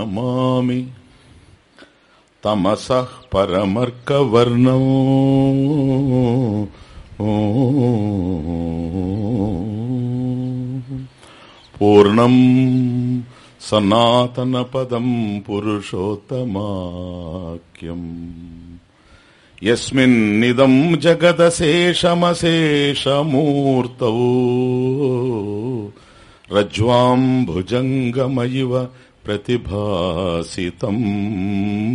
తదర్నమామి తమస పరమర్కవర్ణం. పూర్ణం సనాతనపదం పురుషోత్తమాఖ్యం. ఎస్మిన్నిదం జగదశేషమశేషమూర్తౌ. రజ్వాం భుజంగమయివ प्रतिभासितं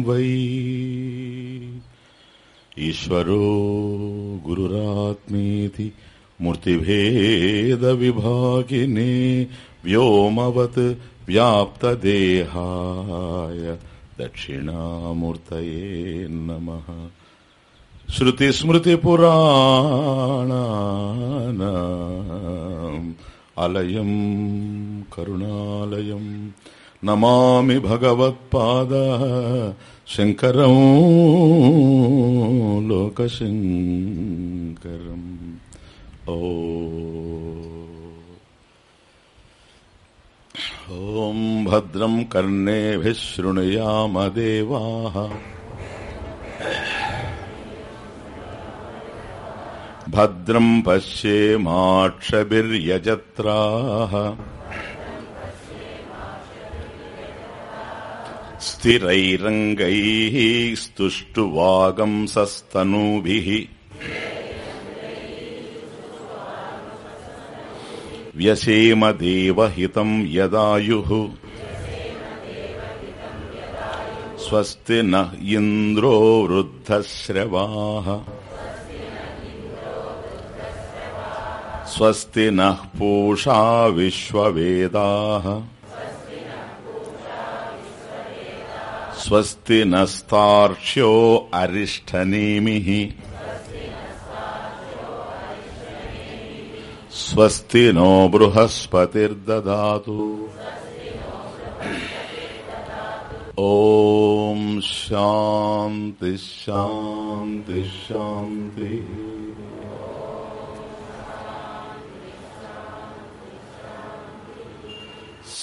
वै ईश्वरो गुरुरात्मेति मूर्तिभेदविभागिने व्योमवत् व्याप्तदेहाय दक्षिणामूर्तये नमः श्रुतिस्मृतिपुराणानाम् अलयम् करुणालयम् నమామి భగవత్పాద శంకరం లోకశంకరం. ఓ. ఓం భద్రం కర్ణేభిశృణుయామదేవా భద్రం పశ్యేమాక్షభిర్యజత్రా. स्थिरैरङ्गैः स्तुष्टुवागंसस्तनूभिः व्यसेम देवहितम् यदायुः स्वस्ति नः इन्द्रो वृद्धश्रवाः स्वस्ति नः पूषा विश्ववेदाः स्वस्ति नस्तार्क्ष्यो अरिष्ठनेमिः। स्वस्ति नो बृहस्पतिर्ददातु। ॐ शान्ति शान्ति शान्तिः।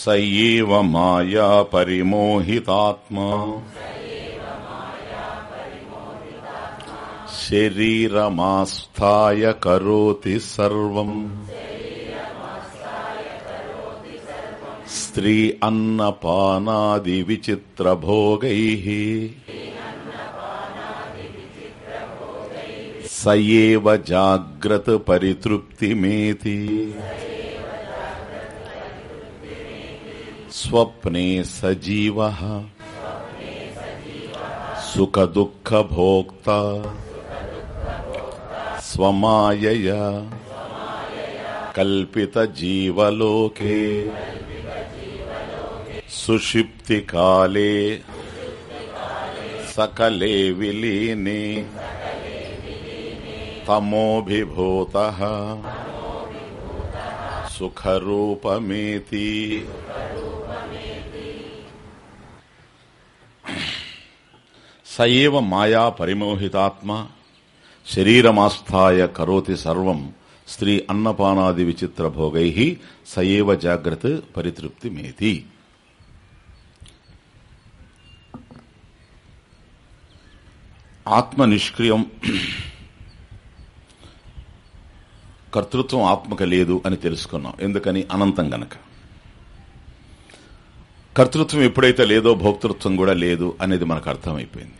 स एव माया परिमोहितात्मा शरीरमास्थाय करोति सर्वम् स्त्री अन्नपानादिविचित्रभोगैः स एव जाग्रतपरितृप्तिमेति स्वप्ने सजीवः सुखदुःखभोक्ता स्वमायया कल्पितजीवलोके सुषिप्तिकाले सकले विलीने तमोभिभूतः सुखरूपमेति సయేవ మాయా పరిమోహితాత్మ శరీరమాస్థాయ కరోతి సర్వం స్త్రీ అన్నపానాది విచిత్ర భోగై సయేవ జాగ్రత్త పరితృప్తి మేతి. ఆత్మ నిష్క్రియం కర్తృత్వం ఆత్మక లేదు అని తెలుసుకున్నాం. ఎందుకని? అనంతం గనక. కర్తృత్వం ఎప్పుడైతే లేదో భోక్తృత్వం కూడా లేదు అనేది మనకు అర్థమైపోయింది.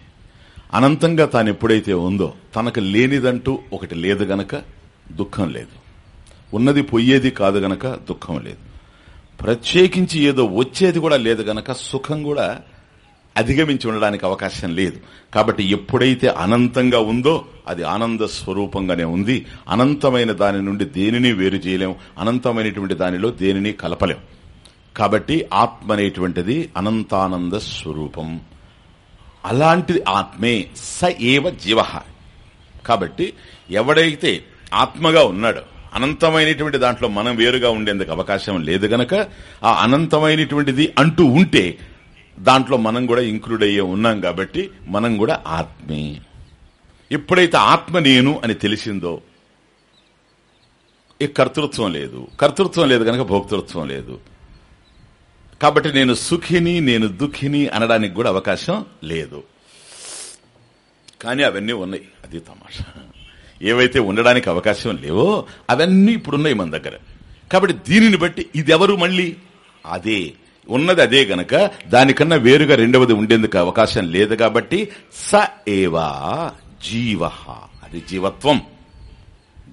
అనంతంగా తాను ఎప్పుడైతే ఉందో తనకు లేనిదంటూ ఒకటి లేదు గనక దుఃఖం లేదు. ఉన్నది పొయ్యేది కాదు గనక దుఃఖం లేదు. ప్రత్యేకించి ఏదో వచ్చేది కూడా లేదు గనక సుఖం కూడా అధిగమించి ఉండడానికి అవకాశం లేదు. కాబట్టి ఎప్పుడైతే అనంతంగా ఉందో అది ఆనంద స్వరూపంగానే ఉంది. అనంతమైన దాని నుండి దేనిని వేరు చేయలేం. అనంతమైనటువంటి దానిలో దేనిని కలపలేం. కాబట్టి ఆత్మ అనేటువంటిది అనంతానంద స్వరూపం. అలాంటిది ఆత్మే స ఏవ జీవ. కాబట్టి ఎవడైతే ఆత్మగా ఉన్నాడో అనంతమైనటువంటి దాంట్లో మనం వేరుగా ఉండేందుకు అవకాశం లేదు గనక ఆ అనంతమైనటువంటిది అంటూ ఉంటే దాంట్లో మనం కూడా ఇంక్లూడ్ అయ్యే ఉన్నాం కాబట్టి మనం కూడా ఆత్మే. ఎప్పుడైతే ఆత్మ నేను అని తెలిసిందో ఈ కర్తృత్వం లేదు. కర్తృత్వం లేదు కనుక భోక్తృత్వం లేదు. కాబట్టి నేను సుఖిని నేను దుఃఖిని అనడానికి కూడా అవకాశం లేదు. కానీ అవన్నీ ఉన్నాయి. అది తమాషా. ఏవైతే ఉండడానికి అవకాశం లేవో అవన్నీ ఇప్పుడున్నాయి మన దగ్గర. కాబట్టి దీనిని బట్టి ఇది ఎవరు మళ్ళీ? అదే. ఉన్నది అదే గనక దానికన్నా వేరుగా రెండవది ఉండేందుకు అవకాశం లేదు కాబట్టి స ఏవా జీవ. అది జీవత్వం.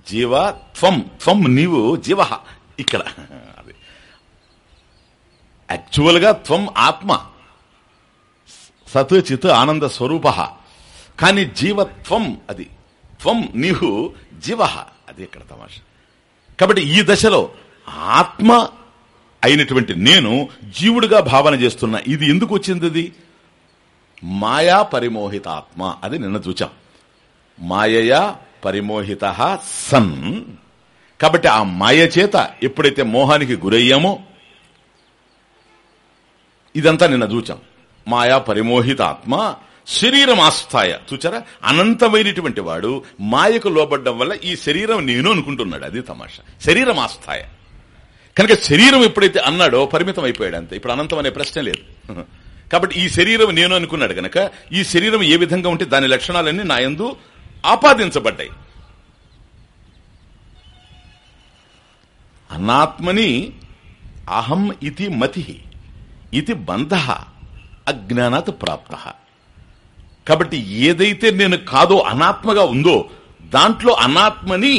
జీవత్వం త్వం నీవు జీవ. ఇక్కడ. యాక్చువల్గా త్వం ఆత్మ సత్ చిత్ ఆనంద స్వరూప కానీ జీవత్వం అది త్వం నిహు జీవ అది ఇక్కడ తమాష కాబట్టి ఈ దశలో ఆత్మ అయినటువంటి నేను జీవుడిగా భావన చేస్తున్నా ఇది ఎందుకు వచ్చింది ఇది మాయా పరిమోహిత ఆత్మ అది నిన్న చూచాం మాయయా పరిమోహిత సన్ కాబట్టి ఆ మాయ చేత ఎప్పుడైతే మోహానికి గురయ్యామో ఇదంతా నిన్న చూచాం. మాయా పరిమోహిత ఆత్మ శరీరం ఆస్థాయ. చూచారా? అనంతమైనటువంటి వాడు మాయకు లోబడ్డం వల్ల ఈ శరీరం నేను అనుకుంటున్నాడు. అది తమాషా. శరీరం ఆస్థాయ. కనుక శరీరం ఎప్పుడైతే అన్నాడో పరిమితం అయిపోయాడు అంతే. ఇప్పుడు అనంతం అనే ప్రశ్న లేదు. కాబట్టి ఈ శరీరం నేను అనుకున్నాడు గనక ఈ శరీరం ఏ విధంగా ఉంటే దాని లక్షణాలన్నీ నా ఎందు ఆపాదించబడ్డాయి. అనాత్మని అహం ఇది మతి. ఇది బంధ అజ్ఞానాత్ ప్రాప్త. కాబట్టి ఏదైతే నేను కాదో అనాత్మగా ఉందో దాంట్లో అనాత్మని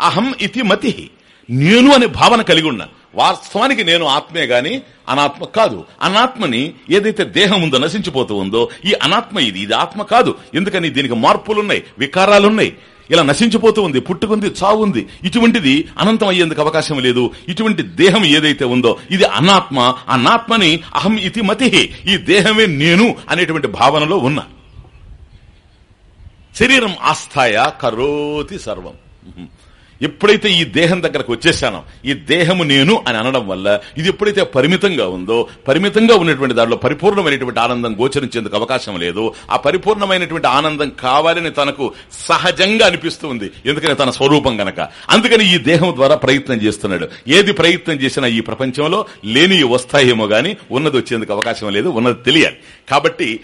అహం ఇది మతి. నేను అనే భావన కలిగి ఉన్నా వాస్తవానికి నేను ఆత్మే గాని అనాత్మ కాదు. అనాత్మని ఏదైతే దేహం ఉందో నశించిపోతూ ఉందో ఈ అనాత్మ ఇది ఇది ఆత్మ కాదు. ఎందుకని దీనికి మార్పులున్నాయి వికారాలున్నాయి. ఇలా నశించిపోతూ ఉంది పుట్టుకుంది చావు ఉంది ఇటువంటిది అనంతం అయ్యేందుకు అవకాశం లేదు. ఇటువంటి దేహం ఏదైతే ఉందో ఇది అనాత్మ. అనాత్మని అహం ఇతి మతి. ఈ దేహమే నేను అనేటువంటి భావనలో ఉన్నా. శరీరం ఆస్థాయ కరోతి సర్వం. ఎప్పుడైతే ఈ దేహం దగ్గరకు వచ్చేసానో ఈ దేహము నేను అని అనడం వల్ల ఇది ఎప్పుడైతే పరిమితంగా ఉందో పరిమితంగా ఉన్నటువంటి దానిలో పరిపూర్ణమైనటువంటి ఆనందం గోచరించేందుకు అవకాశం లేదు. ఆ పరిపూర్ణమైనటువంటి ఆనందం కావాలని తనకు సహజంగా అనిపిస్తుంది. ఎందుకని తన స్వరూపం గనక. అందుకని ఈ దేహం ద్వారా ప్రయత్నం చేస్తున్నాడు. ఏది ప్రయత్నం చేసినా ఈ ప్రపంచంలో లేని వస్తాయేమో గాని ఉన్నది వచ్చేందుకు అవకాశం లేదు ఉన్నది తెలియాలి. కాబట్టి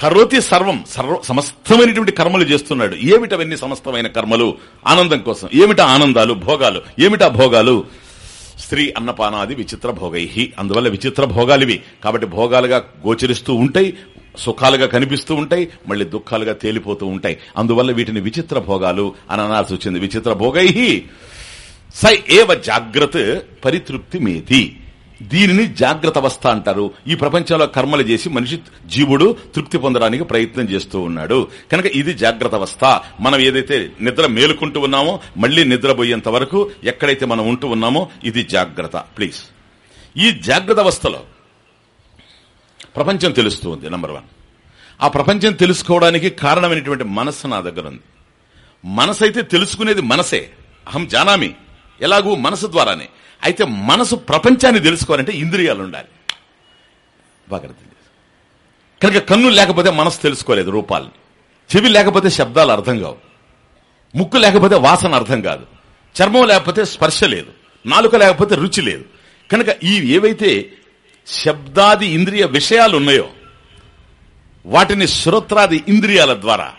కరోతి సర్వం సర్వ సమస్తమైనటువంటి కర్మలు చేస్తున్నాడు. ఏమిటవన్నీ సమస్తమైన కర్మలు? ఆనందం కోసం. ఏమిటా ఆనందాలు? భోగాలు. ఏమిటా భోగాలు? స్త్రీ అన్నపానాది విచిత్ర భోగై అందువల్ల విచిత్ర భోగాలివి. కాబట్టి భోగాలుగా గోచరిస్తూ ఉంటాయి సుఖాలుగా కనిపిస్తూ ఉంటాయి మళ్ళీ దుఃఖాలుగా తేలిపోతూ ఉంటాయి. అందువల్ల వీటిని విచిత్ర భోగాలు అని అనాల్సి వచ్చింది. విచిత్ర భోగై స ఏవ జాగ్రత్త పరితృప్తి మేతి దీనిని జాగ్రత్త అవస్థ అంటారు. ఈ ప్రపంచంలో కర్మలు చేసి మనిషి జీవుడు తృప్తి పొందడానికి ప్రయత్నం చేస్తూ ఉన్నాడు. కనుక ఇది జాగ్రత్త అవస్థ మనం ఏదైతే నిద్ర మేలుకుంటూ ఉన్నామో మళ్ళీ నిద్రపోయేంత వరకు ఎక్కడైతే మనం ఉంటూ ఉన్నామో ఇది జాగ్రత్త. ప్లీజ్. ఈ జాగ్రత్త అవస్థలో ప్రపంచం తెలుస్తూ ఉంది నంబర్ వన్ ఆ ప్రపంచం తెలుసుకోవడానికి కారణమైనటువంటి మనస్సు నా దగ్గర ఉంది. మనసు అయితే తెలుసుకునేది మనసే. అహం జానామి. ఎలాగూ మనసు ద్వారానే. అయితే మనసు ప్రపంచాన్ని తెలుసుకోవాలంటే ఇంద్రియాలు ఉండాలి బాగా అర్థం కనుక కన్ను లేకపోతే మనసు తెలుసుకోలేదు రూపాలని. చెవి లేకపోతే శబ్దాలు అర్థం కావు. ముక్కు లేకపోతే వాసన అర్థం కాదు. చర్మం లేకపోతే స్పర్శ లేదు. నాలుక లేకపోతే రుచి లేదు. కనుక ఈ ఏవైతే శబ్దాది ఇంద్రియ విషయాలు ఉన్నాయో వాటిని శ్రోత్రాది ఇంద్రియాల ద్వారా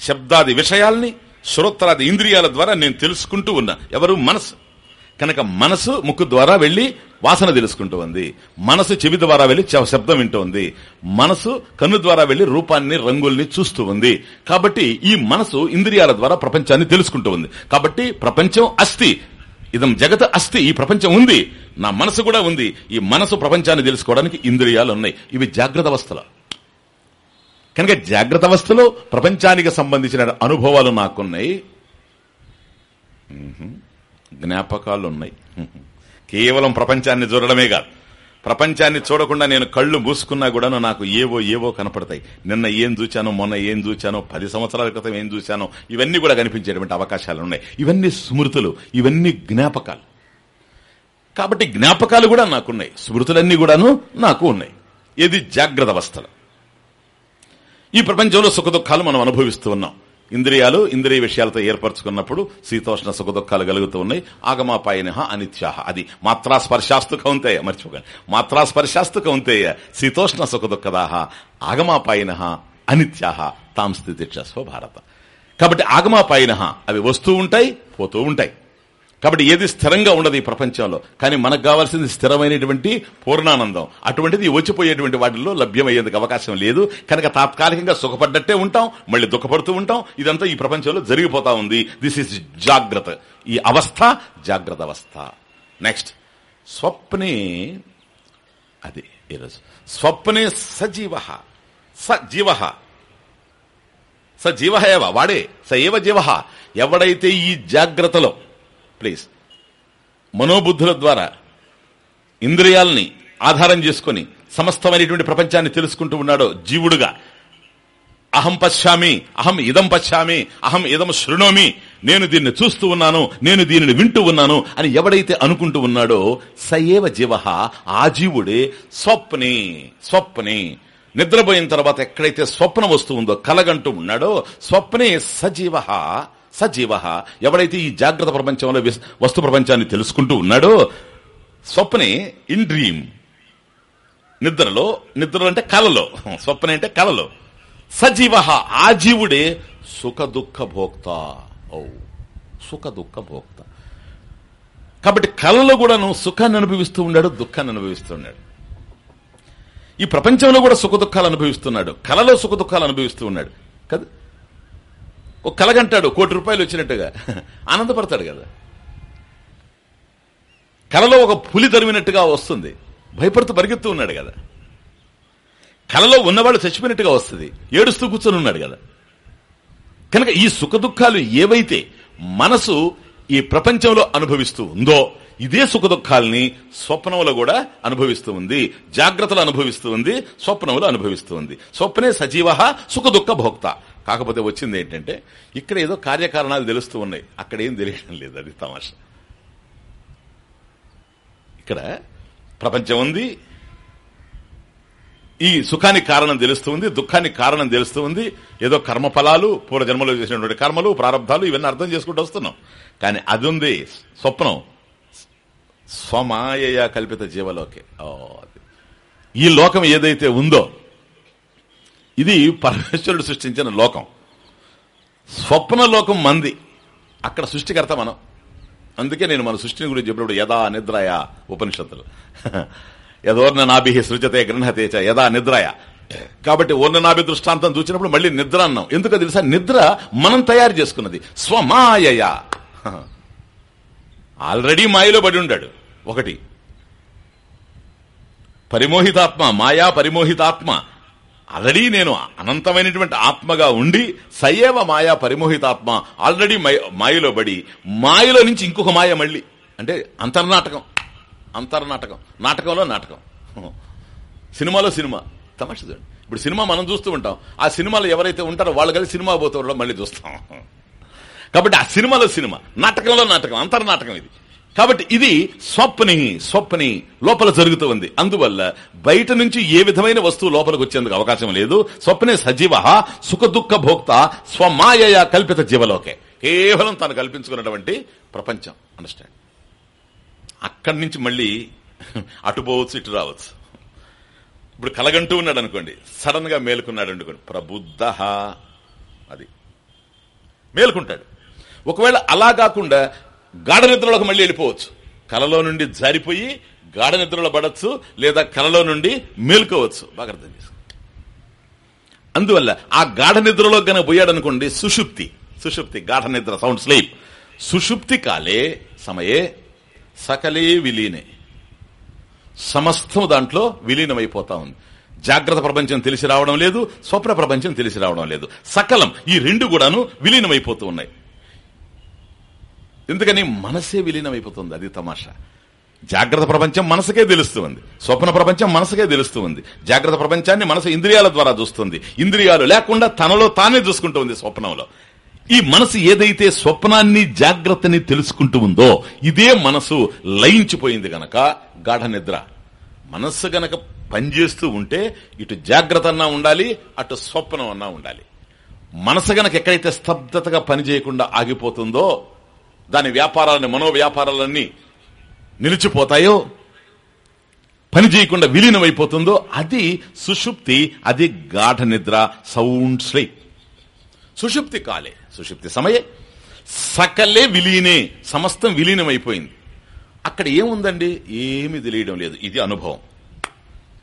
శబ్దాది విషయాల్ని శ్రోత్రాది ఇంద్రియాల ద్వారా నేను తెలుసుకుంటూ ఉన్నా. ఎవరు? మనసు. కనుక మనసు ముక్కు ద్వారా వెళ్ళి వాసన తెలుసుకుంటూ ఉంది. మనసు చెవి ద్వారా వెళ్ళి శబ్దం వింటూ ఉంది. మనసు కన్ను ద్వారా వెళ్ళి రూపాన్ని రంగుల్ని చూస్తూ ఉంది. కాబట్టి ఈ మనసు ఇంద్రియాల ద్వారా ప్రపంచాన్ని తెలుసుకుంటూ ఉంది. కాబట్టి ప్రపంచం అస్థి. ఇదం జగత్ అస్థి. ఈ ప్రపంచం ఉంది. నా మనసు కూడా ఉంది. ఈ మనసు ప్రపంచాన్ని తెలుసుకోవడానికి ఇంద్రియాలు ఉన్నాయి. ఇవి జాగ్రత్త అవస్థలు. కనుక జాగ్రత్త అవస్థలో ప్రపంచానికి సంబంధించిన అనుభవాలు నాకున్నాయి. జ్ఞాపకాలు ఉన్నాయి కేవలం ప్రపంచాన్ని చూడడమే కాదు. ప్రపంచాన్ని చూడకుండా నేను కళ్ళు మూసుకున్నా కూడా నాకు ఏవో ఏవో కనపడతాయి. నిన్న ఏం చూచానో మొన్న ఏం చూచానో పది సంవత్సరాల క్రితం ఏం చూశానో ఇవన్నీ కూడా కనిపించేటువంటి అవకాశాలు ఉన్నాయి. ఇవన్నీ స్మృతులు ఇవన్నీ జ్ఞాపకాలు. కాబట్టి జ్ఞాపకాలు కూడా నాకున్నాయి. స్మృతులన్నీ కూడాను నాకు ఉన్నాయి. ఇది జాగ్రత్త అవస్థలు? ఈ ప్రపంచంలో సుఖదుఖాలు మనం అనుభవిస్తూ ఉన్నాం. ఇంద్రియాలు ఇంద్రియ విషయాలతో ఏర్పరచుకున్నప్పుడు శీతోష్ణ సుఖదుఖాలు కలుగుతూ ఉన్నాయి. ఆగమాపాయన అనిత్యాహ. అది మాత్రా స్పర్శాస్తు కౌంతేయ. మర్చిపోకండి. మాత్రా స్పర్శాస్తు కౌంతేయ. శీతోష్ణ సుఖదుఖదాహ. దుఃఖదాహ ఆగమాపాయన అనిత్యాహ. తాం స్థితి భారత. కాబట్టి ఆగమాపాయన అవి వస్తూ ఉంటాయి పోతూ ఉంటాయి. కాబట్టి ఏది స్థిరంగా ఉండదు ఈ ప్రపంచంలో. కానీ మనకు కావాల్సింది స్థిరమైనటువంటి పూర్ణానందం. అటువంటిది వచ్చిపోయేటువంటి వాటిల్లో లభ్యమయ్యేందుకు అవకాశం లేదు. కనుక తాత్కాలికంగా సుఖపడ్డట్టే ఉంటాం మళ్ళీ దుఃఖపడుతూ ఉంటాం. ఇదంతా ఈ ప్రపంచంలో జరిగిపోతా ఉంది. దిస్ ఇస్ జాగ్రత్త. ఈ అవస్థ జాగ్రత్త అవస్థ. నెక్స్ట్ స్వప్నే అది ఈరోజు. స్వప్నే సజీవ. సజీవ. సజీవ ఏవ? వాడే. స ఏవ జీవ? ఎవడైతే ఈ జాగ్రత్తలో ప్లీజ్. మనోబుద్ధుల ద్వారా ఇంద్రియాలని ఆధారం చేసుకుని సమస్తమైనటువంటి ప్రపంచాన్ని తెలుసుకుంటూ ఉన్నాడో జీవుడుగా. అహం పశ్చామి అహం ఇదం పశ్చామి అహం ఇదం శృణోమి నేను దీన్ని చూస్తూ ఉన్నాను నేను దీనిని వింటూ ఉన్నాను అని ఎవడైతే అనుకుంటూ ఉన్నాడో సయేవ జీవ ఆ జీవుడే స్వప్నే స్వప్నే. నిద్రపోయిన తర్వాత ఎక్కడైతే స్వప్న వస్తూ ఉందో కలగంటూ ఉన్నాడో స్వప్నే సజీవ. సజీవ. ఎవడైతే ఈ జాగ్రత్త ప్రపంచంలో వస్తు ప్రపంచాన్ని తెలుసుకుంటూ ఉన్నాడో స్వప్నే ఇన్ డ్రీమ్. నిద్రలో నిద్రలో అంటే కలలో. స్వప్న అంటే కలలో. సజీవ ఆ జీవుడే సుఖ దుఃఖ భోక్త ఓ సుఖ దుఃఖ భోక్త కాబట్టి కళలో కూడా నువ్వు సుఖాన్ని అనుభవిస్తూ ఉన్నాడు దుఃఖాన్ని అనుభవిస్తూ ఉన్నాడు. ఈ ప్రపంచంలో కూడా సుఖ దుఃఖాలు అనుభవిస్తున్నాడు. కళలో సుఖ దుఃఖాలు అనుభవిస్తూ ఉన్నాడు. కదా ఒక కలగంటాడు కోటి రూపాయలు వచ్చినట్టుగా. ఆనందపడతాడు కదా. కలలో ఒక పులి తరిమినట్టుగా వస్తుంది. భయపడుతూ పరిగెత్తూ ఉన్నాడు కదా. కలలో ఉన్నవాడు చచ్చిపోయినట్టుగా వస్తుంది. ఏడుస్తూ కూర్చొని ఉన్నాడు కదా. కనుక ఈ సుఖ దుఃఖాలు ఏవైతే మనసు ఈ ప్రపంచంలో అనుభవిస్తూ ఉందో ఇదే సుఖదుఖాల్ని స్వప్నంలో కూడా అనుభవిస్తూ ఉంది. జాగ్రత్తలు అనుభవిస్తూ ఉంది స్వప్నంలో అనుభవిస్తూ ఉంది. స్వప్నే సజీవ సుఖదుఖ భోక్త. కాకపోతే వచ్చింది ఏంటంటే ఇక్కడ ఏదో కార్యకారణాలు తెలుస్తూ ఉన్నాయి. అక్కడ ఏం తెలియడం లేదు అది తమాష. ఇక్కడ ప్రపంచం ఉంది ఈ సుఖానికి కారణం తెలుస్తూ ఉంది దుఃఖానికి కారణం తెలుస్తూ ఉంది ఏదో కర్మ ఫలాలు పూర్వజన్మలో చేసినటువంటి కర్మలు ప్రారంభాలు ఇవన్నీ అర్థం చేసుకుంటూ వస్తున్నాం. కానీ అది ఉంది స్వప్నం. స్వమాయ కల్పిత జీవలోకే. ఈ లోకం ఏదైతే ఉందో ఇది పరమేశ్వరుడు సృష్టించిన లోకం. స్వప్న లోకం మంది. అక్కడ సృష్టికర్త మనం. అందుకే నేను మన సృష్టిని గురించి చెప్పినప్పుడు యథా నిద్రయ ఉపనిషత్తులు. యదోర్ణ నాభి సృజతే గృహతే చ యథా నిద్రయ. కాబట్టి ఓర్ణనాభి దృష్టాంతం చూసినప్పుడు మళ్ళీ నిద్ర అన్నాం. ఎందుకు తెలుసా? నిద్ర మనం తయారు చేసుకున్నది. స్వమాయ ఆల్రెడీ మాయలో పడి ఉండాడు. ఒకటి. పరిమోహితాత్మ మాయా పరిమోహితాత్మ. ఆల్రెడీ నేను అనంతమైనటువంటి ఆత్మగా ఉండి సయేవ మాయా పరిమోహితాత్మ ఆల్రెడీ మాయలో పడి మాయలో నుంచి ఇంకొక మాయ మళ్ళీ. అంటే అంతర్నాటకం. అంతర్నాటకం. నాటకంలో నాటకం. సినిమాలో సినిమా. తమాష చూడండి. ఇప్పుడు సినిమా మనం చూస్తూ ఉంటాం. ఆ సినిమాలో ఎవరైతే ఉంటారో వాళ్ళు కలిసి సినిమా పోతారో మళ్ళీ చూస్తాం. కాబట్టి ఆ సినిమాలో సినిమా. నాటకంలో నాటకం. అంతర్నాటకం ఇది. కాబట్టి ఇది స్వప్ని స్వప్ని లోపల జరుగుతూ ఉంది. అందువల్ల బయట నుంచి ఏ విధమైన వస్తువు లోపలికి వచ్చేందుకు అవకాశం లేదు. స్వప్నే సజీవ సుఖ దుఃఖ భోక్త స్వమాయ కల్పిత జీవలోకే. కేవలం తను కల్పించుకున్నటువంటి ప్రపంచం. అండర్స్టాండ్ అక్కడి నుంచి మళ్ళీ అటు పోవచ్చు ఇటు రావచ్చు. ఇప్పుడు కలగంటూ ఉన్నాడు అనుకోండి. సడన్గా మేలుకున్నాడు అనుకోండి. ప్రబుద్ధ అది. మేలుకుంటాడు. ఒకవేళ అలా కాకుండా గాఢ నిద్రలోకి మళ్ళీ వెళ్ళిపోవచ్చు. కలలో నుండి జారిపోయి గాఢ నిద్రలో పడవచ్చు లేదా కలలో నుండి మేల్కోవచ్చు. బాగా అర్థం చేసుకో. అందువల్ల ఆ గాఢ నిద్రలో కనుక పోయాడనుకోండి సుషుప్తి. సుషుప్తి గాఢ నిద్ర సౌండ్ స్లీప్ సుషుప్తి కాలే సమయే సకలే విలీనే. సమస్తం దాంట్లో విలీనమైపోతా ఉంది. జాగ్రత్త ప్రపంచం తెలిసి రావడం లేదు స్వప్న ప్రపంచం తెలిసి రావడం లేదు. సకలం ఈ రెండు కూడాను విలీనమైపోతూ ఉన్నాయి. ఎందుకని మనసే విలీనమైపోతుంది. అది తమాషా. జాగ్రత్త ప్రపంచం మనసుకే తెలుస్తుంది. స్వప్న ప్రపంచం మనసుకే తెలుస్తుంది. జాగ్రత్త ప్రపంచాన్ని మనసు ఇంద్రియాల ద్వారా చూస్తుంది. ఇంద్రియాలు లేకుండా తనలో తానే చూసుకుంటుంది స్వప్నంలో. ఈ మనసు ఏదైతే స్వప్నాన్ని జాగ్రత్తని తెలుసుకుంటూ ఉందో ఇదే మనసు లయించిపోయింది గనక గాఢ నిద్ర. మనస్సు గనక పనిచేస్తూ ఉంటే ఇటు జాగ్రత్త అన్నా ఉండాలి అటు స్వప్నం అన్నా ఉండాలి. మనసు గనక ఎక్కడైతే స్తబ్దతగా పనిచేయకుండా ఆగిపోతుందో దాని వ్యాపారాలని మనో వ్యాపారాలన్నీ నిలిచిపోతాయో పని చేయకుండా విలీనమైపోతుందో అది సుషుప్తి అది గాఢ నిద్ర సౌండ్ స్లీప్. సుషుప్తి కాలే సుషుప్తి సమయే. సకలే విలీనే సమస్తం విలీనమైపోయింది. అక్కడ ఏముందండి? ఏమీ తెలియడం లేదు. ఇది అనుభవం.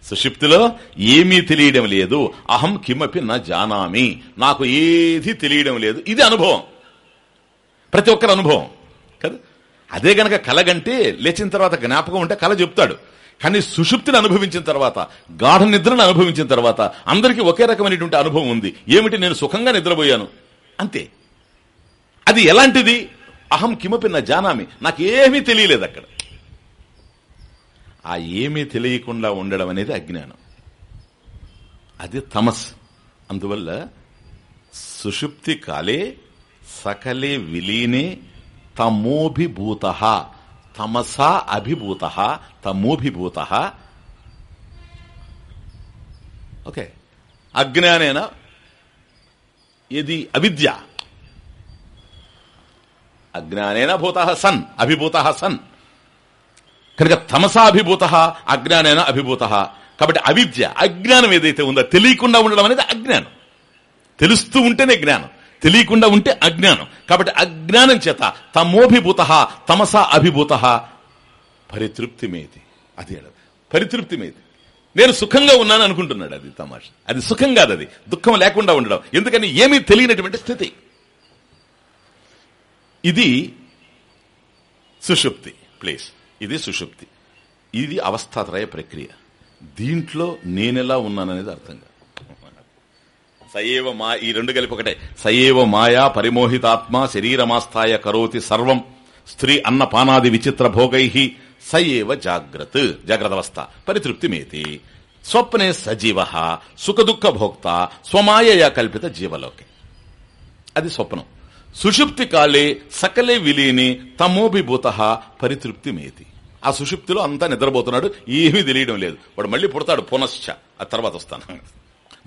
సుషుప్తిలో ఏమీ తెలియడం లేదు. అహం కిమపి నా జానామి. నాకు ఏది తెలియడం లేదు. ఇది అనుభవం. ప్రతి ఒక్కరి అనుభవం. కదా? అదే గనక కలగంటే లేచిన తర్వాత జ్ఞాపకం ఉంటే కళ చెప్తాడు. కానీ సుషుప్తిని అనుభవించిన తర్వాత గాఢ నిద్రను అనుభవించిన తర్వాత అందరికీ ఒకే రకమైనటువంటి అనుభవం ఉంది. ఏమిటి? నేను సుఖంగా నిద్రపోయాను. అంతే. అది ఎలాంటిది? అహం కిమపి నా జానామి. నాకేమీ తెలియలేదు అక్కడ. ఆ ఏమీ తెలియకుండా ఉండడం అనేది అజ్ఞానం. అది తమస్. అందువల్ల సుషుప్తి కాలే సకలే విలీనే తమోభిభూత తమసా అభిభూత తమోభిభూత. ఓకే. అజ్ఞానేన ఇది అవిద్య. అజ్ఞానేన భూత సన్ అభిభూత సన్. కనుక తమసాభిభూత అజ్ఞానేన అభిభూత. కాబట్టి అవిద్య అజ్ఞానం ఏదైతే ఉందో తెలియకుండా ఉండడం అనేది అజ్ఞానం. తెలుస్తూ ఉంటేనే జ్ఞానం. తెలియకుండా ఉంటే అజ్ఞానం. కాబట్టి అజ్ఞానం చేత తమోభిభూత తమస అభిభూత పరితృప్తి మీది అది పరితృప్తి మీది నేను సుఖంగా ఉన్నాను అనుకుంటున్నాడు అది తమాష. అది సుఖం కాదు అది. దుఃఖం లేకుండా ఉండడం. ఎందుకని? ఏమీ తెలియనటువంటి స్థితి. ఇది సుషుప్తి. ప్లేస్ ఇది సుషుప్తి. ఇది అవస్థాత్రయ ప్రక్రియ. దీంట్లో నేనెలా ఉన్నాననేది అర్థం కాదు. సయేవ మా ఈ రెండు కలిపి ఒకటే. సయేవ మాయా పరిమోహితాత్మ శరీరమాస్థాయ కరోతి సర్వం. స్త్రీ అన్న పానాది విచిత్ర భోగై. సయేవ జాగ్రత్. జాగ్రత్త అవస్థ. పరితృప్తి మేతి. స్వప్నే సజీవ. సుఖదుఃఖ భోక్త. స్వమాయయా కల్పిత జీవలోకి. అది స్వప్నం. సుషుప్తి కాలే సకలే విలీని తమోభిభూత. పరితృప్తి మేతి. ఆ సుషుప్తిలో అంతా నిద్రపోతున్నాడు. ఏమీ తెలియడం లేదు. వాడు మళ్ళీ పుడతాడు పునశ్చ. ఆ తర్వాత వస్తాను.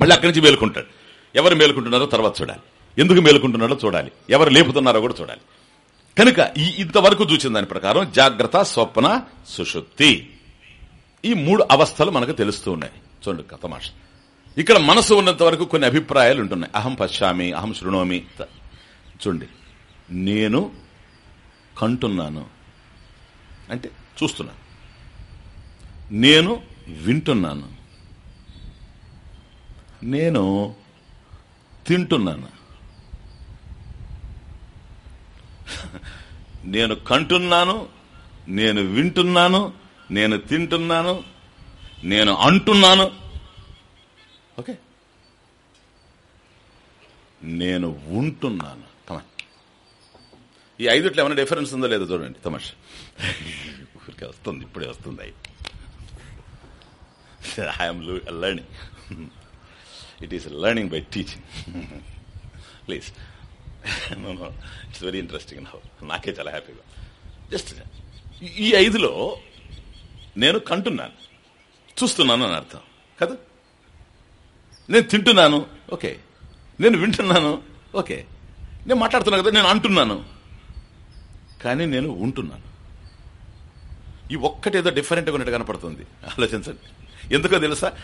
మళ్ళీ అక్కడి నుంచి వేలుకుంటాడు ఎవరు మేలుకుంటున్నారో తర్వాత చూడాలి. ఎందుకు మేలుకుంటున్నారో చూడాలి. ఎవరు లేపుతున్నారో కూడా చూడాలి. కనుక ఈ ఇంతవరకు చూసిన దాని ప్రకారం జాగ్రత్త స్వప్న సుషుప్తి. ఈ మూడు అవస్థలు మనకు తెలుస్తూ ఉన్నాయి. చూడండి కథమాష ఇక్కడ మనసు ఉన్నంత వరకు కొన్ని అభిప్రాయాలు ఉంటున్నాయి. అహం పశ్చామి అహం శృణోమి. చూడండి. నేను కంటున్నాను. అంటే చూస్తున్నాను. నేను వింటున్నాను. నేను తింటున్నాను. నేను కంటున్నాను నేను వింటున్నాను నేను తింటున్నాను నేను అంటున్నాను. ఓకే. నేను ఉంటున్నాను. కమన్ ఈ ఐదుట్లో ఏమైనా డిఫరెన్స్ ఉందో లేదో చూడండి తమాష. ఊరికే వస్తుంది ఇప్పుడే వస్తుంది. I'm learning. It is learning by teaching please it's very interesting now నాకే చాలా హ్యాపీగా జస్ట్ ఈ ఐదులో నేను కంటున్నాను. చూస్తున్నాను అని అర్థం. కదా? నేను తింటున్నాను. ఓకే. నేను వింటున్నాను. ఓకే. నేను మాట్లాడుతున్నాను కదా నేను అంటున్నాను. కానీ నేను ఉంటున్నాను. ఈ ఒక్కటేదో డిఫరెంట్గా ఉన్నట్టు కనపడుతుంది. ఆలోచించండి. ఎందుకో తెలుసా?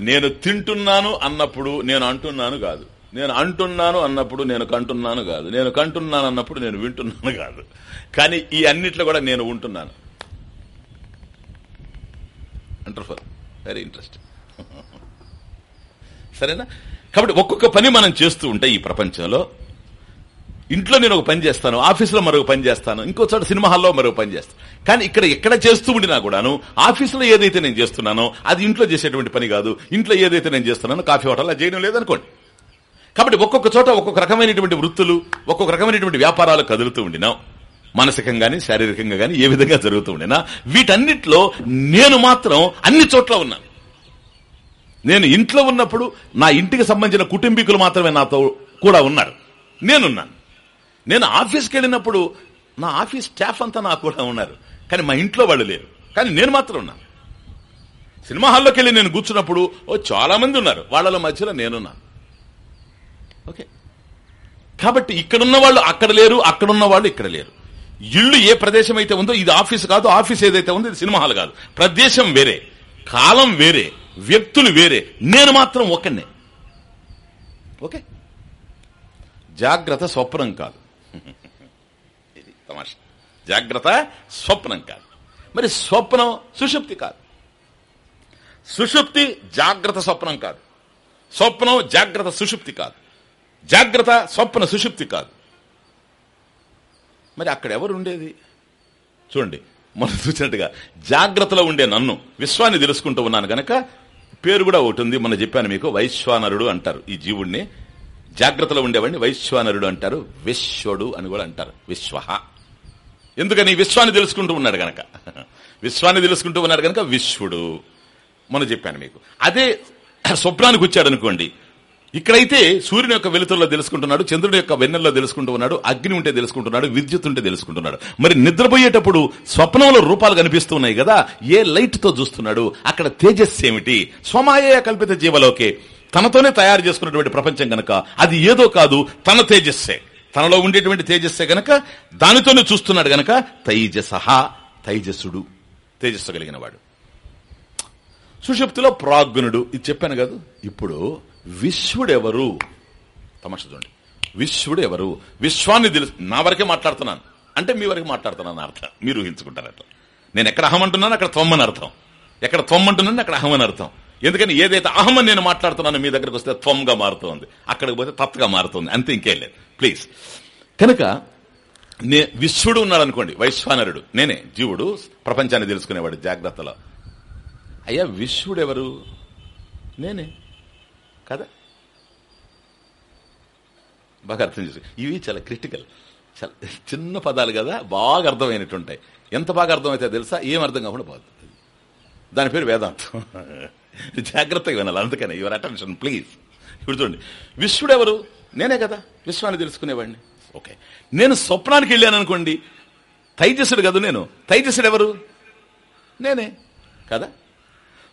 నేను తింటున్నాను అన్నప్పుడు నేను అంటున్నాను కాదు. నేను అంటున్నాను అన్నప్పుడు నేను కంటున్నాను కాదు. నేను కంటున్నాను అన్నప్పుడు నేను వింటున్నాను కాదు. కానీ ఈ అన్నిట్లో కూడా నేను ఉంటున్నాను. అంటర్ఫర్ వెరీ ఇంట్రెస్ట్ సరేనా? కాబట్టి ఒక్కొక్క పని మనం చేస్తూ ఉంటే ఈ ప్రపంచంలో ఇంట్లో నేను ఒక పని చేస్తాను ఆఫీసులో మరొక పని చేస్తాను ఇంకో చోట సినిమా హాల్లో మరొక పని చేస్తాను. కానీ ఇక్కడ ఎక్కడ చేస్తూ ఉండినా కూడాను ఆఫీసులో ఏదైతే నేను చేస్తున్నానో అది ఇంట్లో చేసేటువంటి పని కాదు. ఇంట్లో ఏదైతే నేను చేస్తున్నానో కాఫీ హోటల్ చేయడం లేదనుకోండి. కాబట్టి ఒక్కొక్క చోట ఒక్కొక్క రకమైనటువంటి వృత్తులు ఒక్కొక్క రకమైనటువంటి వ్యాపారాలు కదులుతూ ఉండినాం మానసికంగా కానీ శారీరకంగా కానీ ఏ విధంగా జరుగుతూ ఉండినా వీటన్నిటిలో నేను మాత్రం అన్ని చోట్ల ఉన్నాను. నేను ఇంట్లో ఉన్నప్పుడు నా ఇంటికి సంబంధించిన కుటుంబీకులు మాత్రమే నాతో కూడా ఉన్నారు. నేనున్నాను. నేను ఆఫీస్కి వెళ్ళినప్పుడు నా ఆఫీస్ స్టాఫ్ అంతా నాకు కూడా ఉన్నారు. కానీ మా ఇంట్లో వాళ్ళు లేరు. కానీ నేను మాత్రం ఉన్నాను సినిమా హాల్లోకి వెళ్ళి నేను కూర్చున్నప్పుడు ఓ చాలా మంది ఉన్నారు. వాళ్ళ మధ్యలో నేనున్నాను ఓకే. కాబట్టి ఇక్కడున్న వాళ్ళు అక్కడ లేరు అక్కడున్న వాళ్ళు ఇక్కడ లేరు. ఇల్లు ఏ ప్రదేశం అయితే ఉందో ఇది ఆఫీస్ కాదు ఆఫీస్ ఏదైతే ఉందో ఇది సినిమా హాల్ కాదు. ప్రదేశం వేరే కాలం వేరే వ్యక్తులు వేరే. నేను మాత్రం ఒకనే ఓకే? జాగ్రత్త స్వప్నం కాదు. ఇది తమాష. జాగ్రత్త స్వప్నం కాదు. మరి స్వప్నం సుషుప్తి కాదు. సుషుప్తి జాగ్రత్త స్వప్నం కాదు. స్వప్నం జాగ్రత్త సుషుప్తి కాదు. జాగ్రత్త స్వప్న సుషుప్తి కాదు. మరి అక్కడ ఎవరు ఉండేది? చూడండి మనం చూసినట్టుగా జాగ్రత్తలో ఉండే నన్ను విశ్వాన్ని తెలుసుకుంటూ ఉన్నాను గనక పేరు కూడా ఒకటి ఉంది మన చెప్పాను మీకు వైశ్వానరుడు అంటారు ఈ జీవుణ్ణి జాగ్రత్తలో ఉండేవాడిని వైశ్వానరుడు అంటారు విశ్వడు అని కూడా అంటారు. విశ్వ ఎందుకని? విశ్వాన్ని తెలుసుకుంటూ ఉన్నాడు గనక. విశ్వాన్ని తెలుసుకుంటూ ఉన్నాడు గనక విశ్వడు. మనం చెప్పాను మీకు. అదే స్వప్నానికి వచ్చాడు అనుకోండి. ఇక్కడైతే సూర్యుని యొక్క వెలుతుల్లో తెలుసుకుంటున్నాడు చంద్రుడి యొక్క వెన్నెల్లో తెలుసుకుంటూ ఉన్నాడు అగ్ని ఉంటే తెలుసుకుంటున్నాడు విద్యుత్ ఉంటే తెలుసుకుంటున్నాడు. మరి నిద్రపోయేటప్పుడు స్వప్నంలో రూపాలు కనిపిస్తున్నాయి కదా ఏ లైట్తో చూస్తున్నాడు? అక్కడ తేజస్సు ఏమిటి? స్వమాయ కల్పిత జీవలోకే తనతోనే తయారు చేసుకున్నటువంటి ప్రపంచం గనక అది ఏదో కాదు తన తేజస్సే. తనలో ఉండేటువంటి తేజస్సే గనక దానితోనే చూస్తున్నాడు గనక తైజసహ తైజస్సుడు తేజస్సు కలిగిన వాడు సుషుప్తిలో ఇది చెప్పాను కాదు ఇప్పుడు విశ్వడెవరు? తమాషా చూడండి. విశ్వడు ఎవరు విశ్వాన్ని తెలుసు నా వరకే మాట్లాడుతున్నాను. అంటే మీ వరకు మాట్లాడుతున్నాను అర్థం. మీరు ఊహించుకుంటారు అట్లా. నేను ఎక్కడ అహం అంటున్నాను అక్కడ త్వమ్మని అర్థం. ఎక్కడ త్వమ్మంటున్నాను అక్కడ అహం అని అర్థం. ఎందుకని ఏదైతే అహం నేను మాట్లాడుతున్నానో మీ దగ్గరకు వస్తే త్వంగా మారుతోంది. అక్కడికి పోతే తత్గా మారుతుంది. అంతే ఇంకేం లేదు. ప్లీజ్. కనుక నే విశ్వడు ఉన్నాడు అనుకోండి వైశ్వానరుడు. నేనే జీవుడు ప్రపంచాన్ని తెలుసుకునేవాడు జాగ్రత్తలో. అయ్యా విశ్వడు ఎవరు నేనే. కదా? బాగా అర్థం చేసు ఇవి చాలా క్రిటికల్. చాలా చిన్న పదాలు కదా బాగా అర్థమైనట్టుంటాయి. ఎంత బాగా అర్థమైతే తెలుసా? ఏం అర్థం కాకుండా పోతుంది. దాని పేరు వేదాంతం. జాగ్రత్తగా వినాలి అందుకనే. యువర్ అటెన్షన్ ప్లీజ్ ఇప్పుడు చూడండి. విశ్వడు ఎవరు నేనే కదా. విశ్వాన్ని తెలుసుకునేవాడిని. ఓకే నేను స్వప్నానికి వెళ్ళాను అనుకోండి. తైజసుడు కదా నేను. తైజసుడు ఎవరు నేనే. కదా?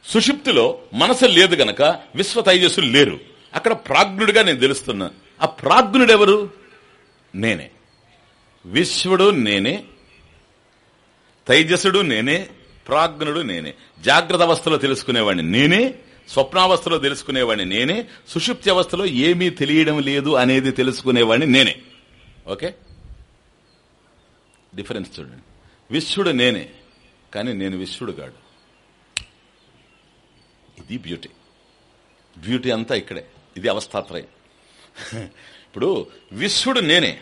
సుషిప్తిలో మనసు లేదు గనక విశ్వ తైజస్సులు లేరు. అక్కడ ప్రాజ్ఞుడిగా నేను తెలుస్తున్నా. ఆ ప్రాజ్ఞుడు ఎవరు నేనే. విశ్వడు నేనే. తైజసుడు నేనే. ప్రాజ్ఞుడు నేనే. జాగ్రత్త అవస్థలో తెలుసుకునేవాడిని నేనే స్వప్నావస్థలో తెలుసుకునేవాడిని నేనే సుషుప్తి అవస్థలో ఏమీ తెలియడం లేదు అనేది తెలుసుకునేవాడిని నేనే. ఓకే? డిఫరెన్స్ చూడండి. విశ్వడు నేనే కానీ నేను విశ్వడు కాడు. ఇది బ్యూటీ. బ్యూటీ అంతా ఇక్కడే. ఇది అవస్థాత్రయం. ఇప్పుడు విశ్వడు నేనే.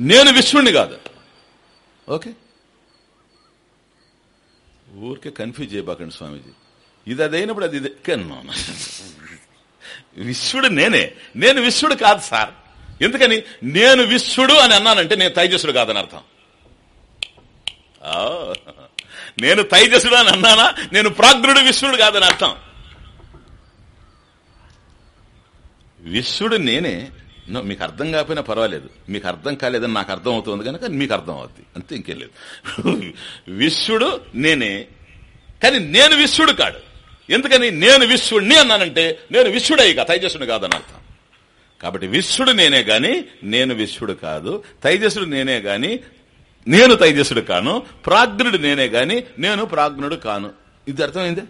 నేను విశ్వడిని కాదు. ఓకే? ఊరికే కన్ఫ్యూజ్ చేయబాకండి స్వామీజీ. ఇది అదైనప్పుడు అది ఇది కన్నా విశ్వడు నేనే. నేను విశ్వడు కాదు సార్. ఎందుకని? నేను విశ్వడు అని అన్నానంటే నేను తైజసుడు కాదని అర్థం. నేను తైజసుడు అని అన్నానా? నేను ప్రాగ్రుడు విశ్వడు కాదని అర్థం. విశ్వడు నేనే. మీకు అర్థం కాకపోయినా పర్వాలేదు. మీకు అర్థం కాలేదని నాకు అర్థం అవుతుంది కనుక మీకు అర్థం అవుద్ది. అంతే ఇంకేం లేదు. విశ్వడు నేనే కానీ నేను విశ్వడు కాడు. ఎందుకని? నేను విశ్వడిని అన్నానంటే నేను విశ్వడే ఇక తైజస్సుడు కాదని అర్థం. కాబట్టి విశ్వడు నేనే గాని నేను విశ్వడు కాదు. తైజస్సుడు నేనే గాని నేను తైజస్సుడు కాను. ప్రాజ్ఞుడు నేనే గాని నేను ప్రాజ్ఞుడు కాను. ఇది అర్థమైంది?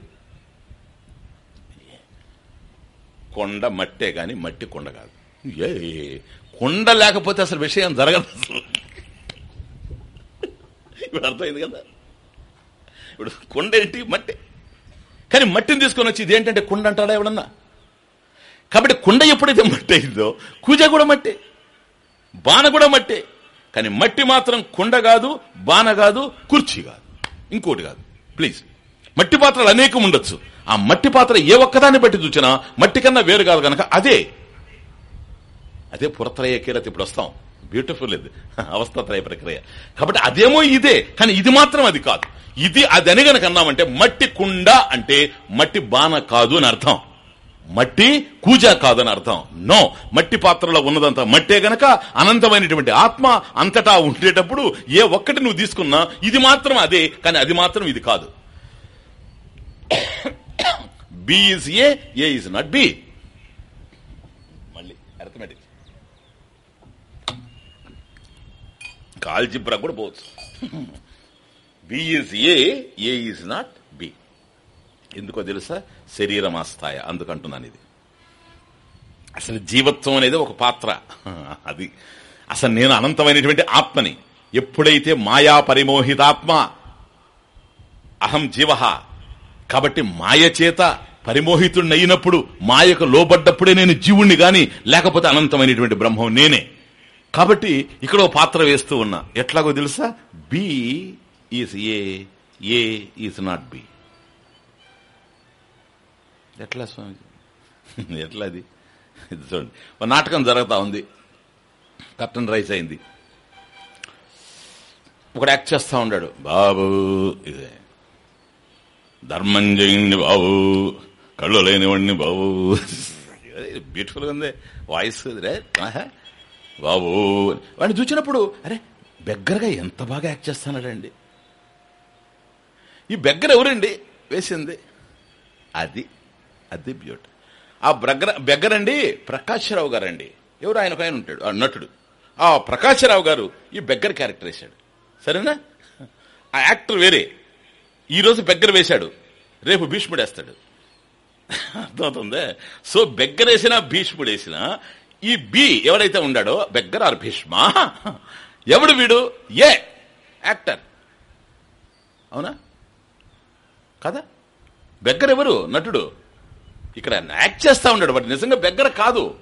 కొండ మట్టే గాని మట్టి కొండ కాదు. ఏ కొండ లేకపోతే అసలు విషయం జరగదు అసలు. ఇప్పుడు అర్థమైంది కదా? ఇప్పుడు కొండ ఏంటి? మట్టి. కానీ మట్టిని తీసుకొని వచ్చి ఇదేంటంటే కుండ అంటాడా ఎవడన్నా కాబట్టి కుండ ఎప్పుడైతే మట్టి అయిందో కూజ కూడా మట్టే బాణ కూడా మట్టే. కానీ మట్టి మాత్రం కుండ కాదు బాణ కాదు కుర్చీ కాదు. ఇంకోటి కాదు. ప్లీజ్. మట్టి పాత్రలు అనేకం ఉండొచ్చు. ఆ మట్టి పాత్ర ఏ ఒక్కదాన్ని బట్టి చూసినా మట్టి కన్నా వేరు కాదు కనుక అదే. అదే పురత్రయ కీరతి ఇప్పుడు వస్తాం. బ్యూటిఫుల్ ఇది. అవస్థాత్రయ ప్రక్రియ. కాబట్టి అదేమో ఇదే కానీ ఇది మాత్రం అది కాదు. ఇది అది అని గనక అన్నామంటే మట్టి కుండ అంటే మట్టి బాణ కాదు అని అర్థం. మట్టి కూజ కాదని అర్థం. నో. మట్టి పాత్రలో ఉన్నదంతా మట్టే గనక అనంతమైనటువంటి ఆత్మ అంతటా ఉండేటప్పుడు ఏ ఒక్కటి నువ్వు తీసుకున్నా ఇది మాత్రం అదే కానీ అది మాత్రం ఇది కాదు. B is A A is not B మళ్ళీ అర్థమెటిక్ కాల్జిబ్రా కూడా పోవచ్చు. B is A A is not B. ఎందుకో తెలుసా? శరీరం ఆస్థాయ అందుకంటున్నాను ఇది. అసలు జీవత్వం అనేది ఒక పాత్ర. అది అసలు నేను అనంతమైనటువంటి ఆత్మని. ఎప్పుడైతే మాయా పరిమోహితాత్మ అహం జీవ కాబట్టి మాయ చేత పరిమోహితుడినయినప్పుడు మాయకు లోబడ్డప్పుడే నేను జీవుణ్ణి గాని లేకపోతే అనంతమైనటువంటి బ్రహ్మం నేనే. కాబట్టి ఇక్కడ ఒక పాత్ర వేస్తూ ఉన్నా. ఎట్లాగో తెలుసా? B is A A is not B ఎట్లా స్వామి? ఎట్లా అది చూడండి. నాటకం జరుగుతూ ఉంది. కర్టన్ రైస్ అయింది. ఒకడు యాక్ట్ చేస్తూ ఉన్నాడు బాబు ఇదే. ధర్మం చేయండి బాబు కళ్ళు లేనివాడిని బాబు. బ్యూటిఫుల్గా ఉంది. వాయిస్ రే బాబు వాడిని చూసినప్పుడు అరే బెగ్గరగా ఎంత బాగా యాక్ట్ చేస్తున్నాడండి. ఈ బెగ్గర ఎవరండి? వేసింది. అది అది బ్యూటీ. ఆ బెగ్గర బెగ్గరండి ప్రకాశ్రావు గారండి. ఎవరు ఆయన ఒక ఆయన ఉంటాడు? ఆ నటుడు. ఆ ప్రకాశ్రావు గారు ఈ బెగ్గర క్యారెక్టర్ వేశాడు. సరేనా? ఆ యాక్టర్ వేరే. ఈ రోజు బెగ్గర వేశాడు. రేపు భీష్ముడు వేస్తాడు. అర్థమవుతుందే? సో బెగ్గరేసినా భీష్ముడు వేసినా ఈ బి ఎవడైతే ఉన్నాడో బెగ్గర్ ఆర్ భీష్మ. ఎవడు వీడు? ఏ. యాక్టర్. అవునా? కదా? బెగ్గర్ ఎవరు? నటుడు. ఇక్కడ యాక్ట్ చేస్తా ఉన్నాడు బట్ నిజంగా బెగ్గర కాదు.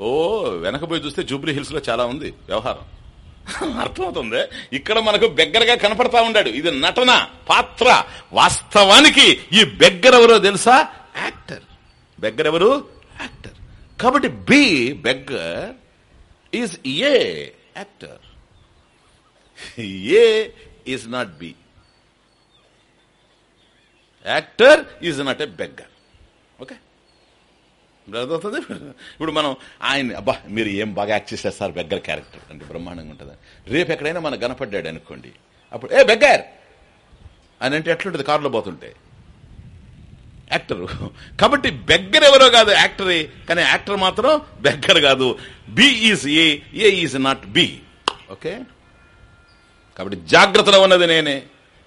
ఓ వెనకపోయి చూస్తే జూబ్లీ హిల్స్లో చాలా ఉంది వ్యవహారం. అర్థమవుతుంది? ఇక్కడ మనకు బెగ్గరగా కనపడతా ఉన్నాడు. ఇది నటన పాత్ర. వాస్తవానికి ఈ బెగ్గరెవరో తెలుసా? యాక్టర్. బెగ్గరెవరు యాక్టర్. కాబట్టి B beggar is A actor. A is not B. Actor is not a beggar okay అర్థమవుతుంది ఇప్పుడు మనం ఆయన అబ్బా మీరు ఏం బాగా యాక్ట్ చేసేస్తారు బెగ్గర్ క్యారెక్టర్. అంటే బ్రహ్మాండంగా ఉంటుంది. రేపు ఎక్కడైనా మనకు కనపడ్డాడు అనుకోండి. అప్పుడు ఏ బెగ్గర్! అని అంటే ఎట్లుంటుంది? కారులో పోతుంటే. యాక్టరు. కాబట్టి బెగ్గర్ ఎవరో కాదు యాక్టరే కానీ యాక్టర్ మాత్రం బెగ్గర్ కాదు. B is A A is not B. Okay? కాబట్టి జాగ్రత్తలో ఉన్నది నేనే